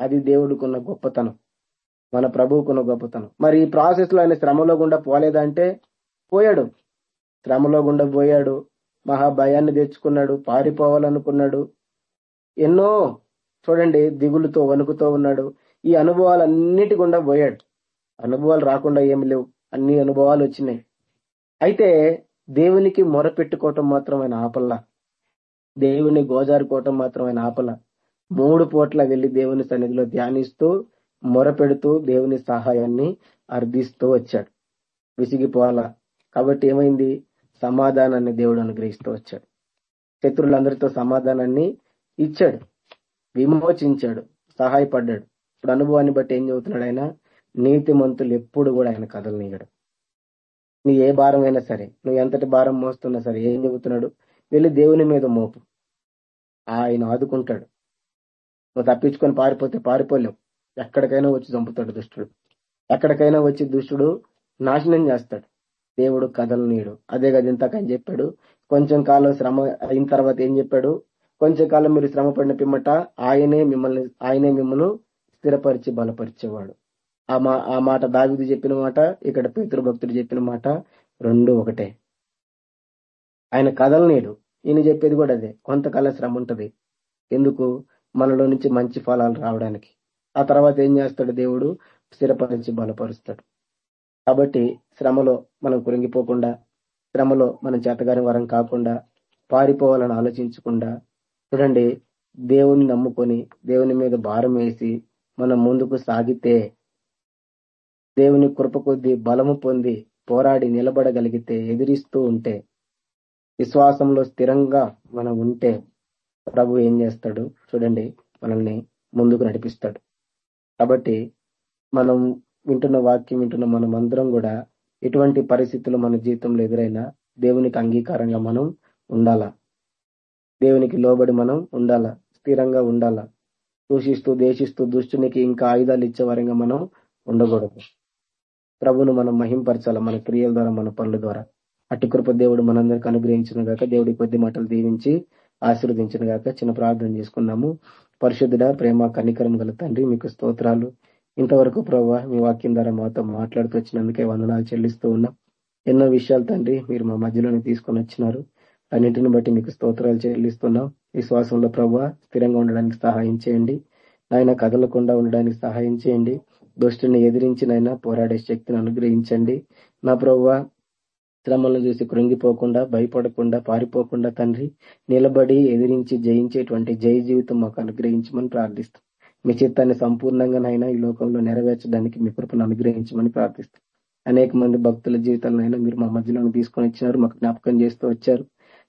అది దేవుడికున్న గొప్పతనం. మన ప్రభువుకున్న గొప్పతనం. మరి ఈ ప్రాసెస్లో ఆయన శ్రమలో గుండా పోలేదంటే పోయాడు. శ్రమలో గుండా పోయాడు. మహా భయాన్ని తెచ్చుకున్నాడు. పారిపోవాలనుకున్నాడు. ఎన్నో చూడండి దిగులుతో వణుకుతో ఉన్నాడు. ఈ అనుభవాలన్నిటి గుండా పోయాడు. అనుభవాలు రాకుండా ఏమి లేవు. అన్ని అనుభవాలు వచ్చినాయి. అయితే దేవునికి మొరపెట్టుకోవటం మాత్రం ఆయన ఆపల్లా. దేవుని గోజారుకోవటం మాత్రం ఆయన ఆపల మూడు పూట్ల వెళ్ళి దేవుని సన్నిధిలో ధ్యానిస్తూ మొరపెడుతూ దేవుని సహాయాన్ని అర్థిస్తూ వచ్చాడు. విసిగిపోవాలా? కాబట్టి ఏమైంది? సమాధానాన్ని దేవుడు అనుగ్రహిస్తూ వచ్చాడు. శత్రులందరితో సమాధానాన్ని ఇచ్చాడు. విమోచించాడు. సహాయపడ్డాడు. ఇప్పుడు అనుభవాన్ని బట్టి ఏం చెబుతున్నాడు ఆయన? నీతిమంతులు ఎప్పుడు కూడా ఆయన కథలనీయడు నీ ఏ భారమైనా సరే నువ్వు ఎంతటి భారం మోస్తున్నా సరే ఏం చెబుతున్నాడు? వెళ్ళి దేవుని మీద మోపు. ఆయన ఆదుకుంటాడు. నువ్వు తప్పించుకొని పారిపోతే పారిపోలేవు. ఎక్కడికైనా వచ్చి చంపుతాడు దుష్టుడు. ఎక్కడికైనా వచ్చి దుష్టుడు నాశనం చేస్తాడు. దేవుడు కథలు నీడు. అదే కదా ఇంతకని చెప్పాడు. కొంచెం కాలం శ్రమ అయిన తర్వాత ఏం చెప్పాడు? కొంచెం కాలం మీరు శ్రమ పడిన పిమ్మట ఆయనే మిమ్మల్ని ఆయనే మిమ్మల్ని స్థిరపరిచి బలపరిచేవాడు. ఆ మా ఆ మాట దావిది చెప్పిన మాట ఇక్కడ పితృభక్తుడు చెప్పిన మాట రెండు ఒకటే. ఆయన కథలు నీడు. ఈయన చెప్పేది కూడా అదే. కొంతకాలం శ్రమ ఉంటది. ఎందుకు? మనలో నుంచి మంచి ఫలాలు రావడానికి. ఆ తర్వాత ఏం చేస్తాడు దేవుడు? స్థిరపరిచి బలపరుస్తాడు. కాబట్టి శ్రమలో మనం కురింగిపోకుండా శ్రమలో మనం చేతగాని వరం కాకుండా పారిపోవాలని ఆలోచించకుండా చూడండి దేవుని నమ్ముకొని దేవుని మీద భారం వేసి మనం ముందుకు సాగితే దేవుని కృప కొద్దీ బలము పొంది పోరాడి నిలబడగలిగితే ఎదిరిస్తూ ఉంటే విశ్వాసంలో స్థిరంగా మనం ఉంటే ప్రభు ఏం చేస్తాడు? చూడండి మనల్ని ముందుకు నడిపిస్తాడు. కాబట్టి మనం వింటున్న వాక్యం వింటున్న మనం అందరం కూడా ఎటువంటి పరిస్థితులు మన జీవితంలో ఎదురైనా దేవునికి అంగీకారంగా మనం ఉండాలా? దేవునికి లోబడి మనం ఉండాలా? స్థిరంగా ఉండాలా? దూషిస్తూ దేశిస్తూ దుష్టునికి ఇంకా ఆయుధాలు ఇచ్చే వరంగా మనం ఉండకూడదు. ప్రభును మనం మహింపరచాలా? మన క్రియల ద్వారా మన పనుల ద్వారా. అట్టి కృప దేవుడు మనందరికి అనుగ్రహించిన గాక దేవుడి కొద్ది మాటలు దీవించి ఆశీర్వదించిన గాక చిన్న ప్రార్థన చేసుకున్నాము. పరిశుద్ధుడ ప్రేమ కనికరం గల తండ్రి మీకు స్తోత్రాలు. ఇంతవరకు ప్రభా మీ వాక్యం ద్వారా మాతో మాట్లాడుతూ వచ్చినందుకే వందనాలు చెల్లిస్తూ ఉన్నాం. ఎన్నో విషయాలు తండ్రి మీరు మా మధ్యలోనే తీసుకొని వచ్చినారు. అన్నింటిని బట్టి మీకు స్తోత్రాలు చెల్లిస్తున్నాం. విశ్వాసంలో ప్రభా స్థిరంగా ఉండడానికి సహాయం చేయండి. నాయన కదలకుండా ఉండడానికి సహాయం చేయండి. దుష్టుని ఎదిరించి నైనా పోరాడే శక్తిని అనుగ్రహించండి. నా ప్రభావ శ్రమలను చూసి కృంగిపోకుండా భయపడకుండా పారిపోకుండా తండ్రి నిలబడి ఎదిరించి జయించేటువంటి జయ జీవితం మాకు అనుగ్రహించమని ప్రార్థిస్తాం. మీ చిత్తాన్ని సంపూర్ణంగా నైనా ఈ లోకంలో నెరవేర్చడానికి మీ కృపను అనుగ్రహించమని ప్రార్థిస్తాం. అనేక మంది భక్తుల జీవితాలనైనా మీరు మా మధ్యలో తీసుకొని ఇచ్చినారు మాకు జ్ఞాపకం చేస్తూ వచ్చారు.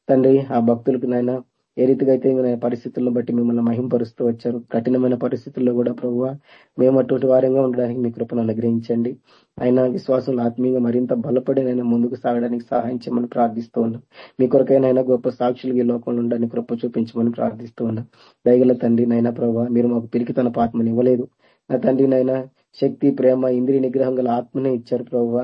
తండ్రి ఆ భక్తులకు నైనా ఏ రీతిగా అయితే మీరు పరిస్థితులను బట్టి మిమ్మల్ని మహింపరుస్తూ వచ్చారు కఠినమైన పరిస్థితుల్లో కూడా ప్రభు మేము అటువంటి వారంగా ఉండడానికి మీ కృపను అనుగ్రహించండి. ఆయన విశ్వాసంలో ఆత్మీయంగా మరింత బలపడి ముందుకు సాగడానికి సహాయం చేయమని ప్రార్థిస్తూ ఉన్నాం. మీ కొరకైనా గొప్ప సాక్షులు ఈ లోకంలో ఉండడానికి కృప చూపించమని ప్రార్థిస్తూ ఉన్నాం. దయగల తండ్రి నైనా ప్రభావ మీరు మాకు పిరికి తన ఆత్మని ఇవ్వలేదు. నా తండ్రి నైనా శక్తి ప్రేమ ఇంద్రియ నిగ్రహం గల ఆత్మనే ఇచ్చారు ప్రభు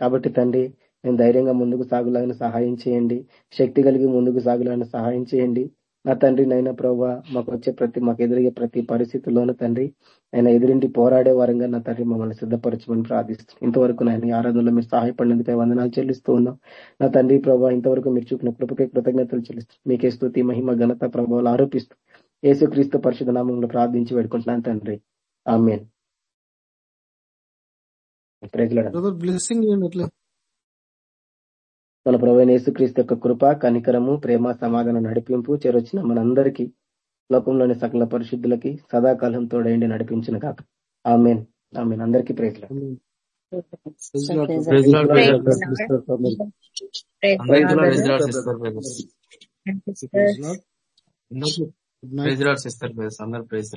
కాబట్టి తండ్రి నేను ధైర్యంగా ముందుకు సాగులాగిన సహాయం చేయండి. శక్తి కలిగి ముందుకు సాగులాగిన సహాయం చేయండి. నా తండ్రి నైనా ప్రభావ మాకు వచ్చే ప్రతి మాకు ఎదురయ్యే ప్రతి పరిస్థితుల్లోనూ తండ్రి ఆయన ఎదురింటి పోరాడే వారంగా నా తండ్రి మమ్మల్ని సిద్ధపరచమని ప్రార్థిస్తున్నాం. ఇంతవరకు నాయన ఆరాధనలో మీరు సహాయపడినందుకే వందనాలు చెల్లిస్తూ ఉన్నాం. నా తండ్రి ప్రభావ ఇంతవరకు మీరు చూపిన కృపకే కృతజ్ఞతలు చెల్లిస్తూ మీకే స్థుతి మహిమ ఘనత ప్రభావాలు ఆరోపిస్తూ యేసుక్రీస్తు పరిశుధ నామంలో ప్రార్థించి పెట్టుకుంటున్నాను తండ్రి. ఆమెన్. బ్లెస్సింగ్ ఎట్లా మన ప్రభు యేసుక్రీస్తు యొక్క కృప కనికరము ప్రేమ సమాధానం నడిపింపు చేరొచ్చిన మనందరికీ లోకంలోని సకల పరిశుద్ధులకి సదాకాలం తోడైండి నడిపించిన కాక ఆమెన్. ఆమెన్. అందరికీ ప్రేజ్ల గుడ్ నైట్ సిస్టర్ అందరు ప్రైజ్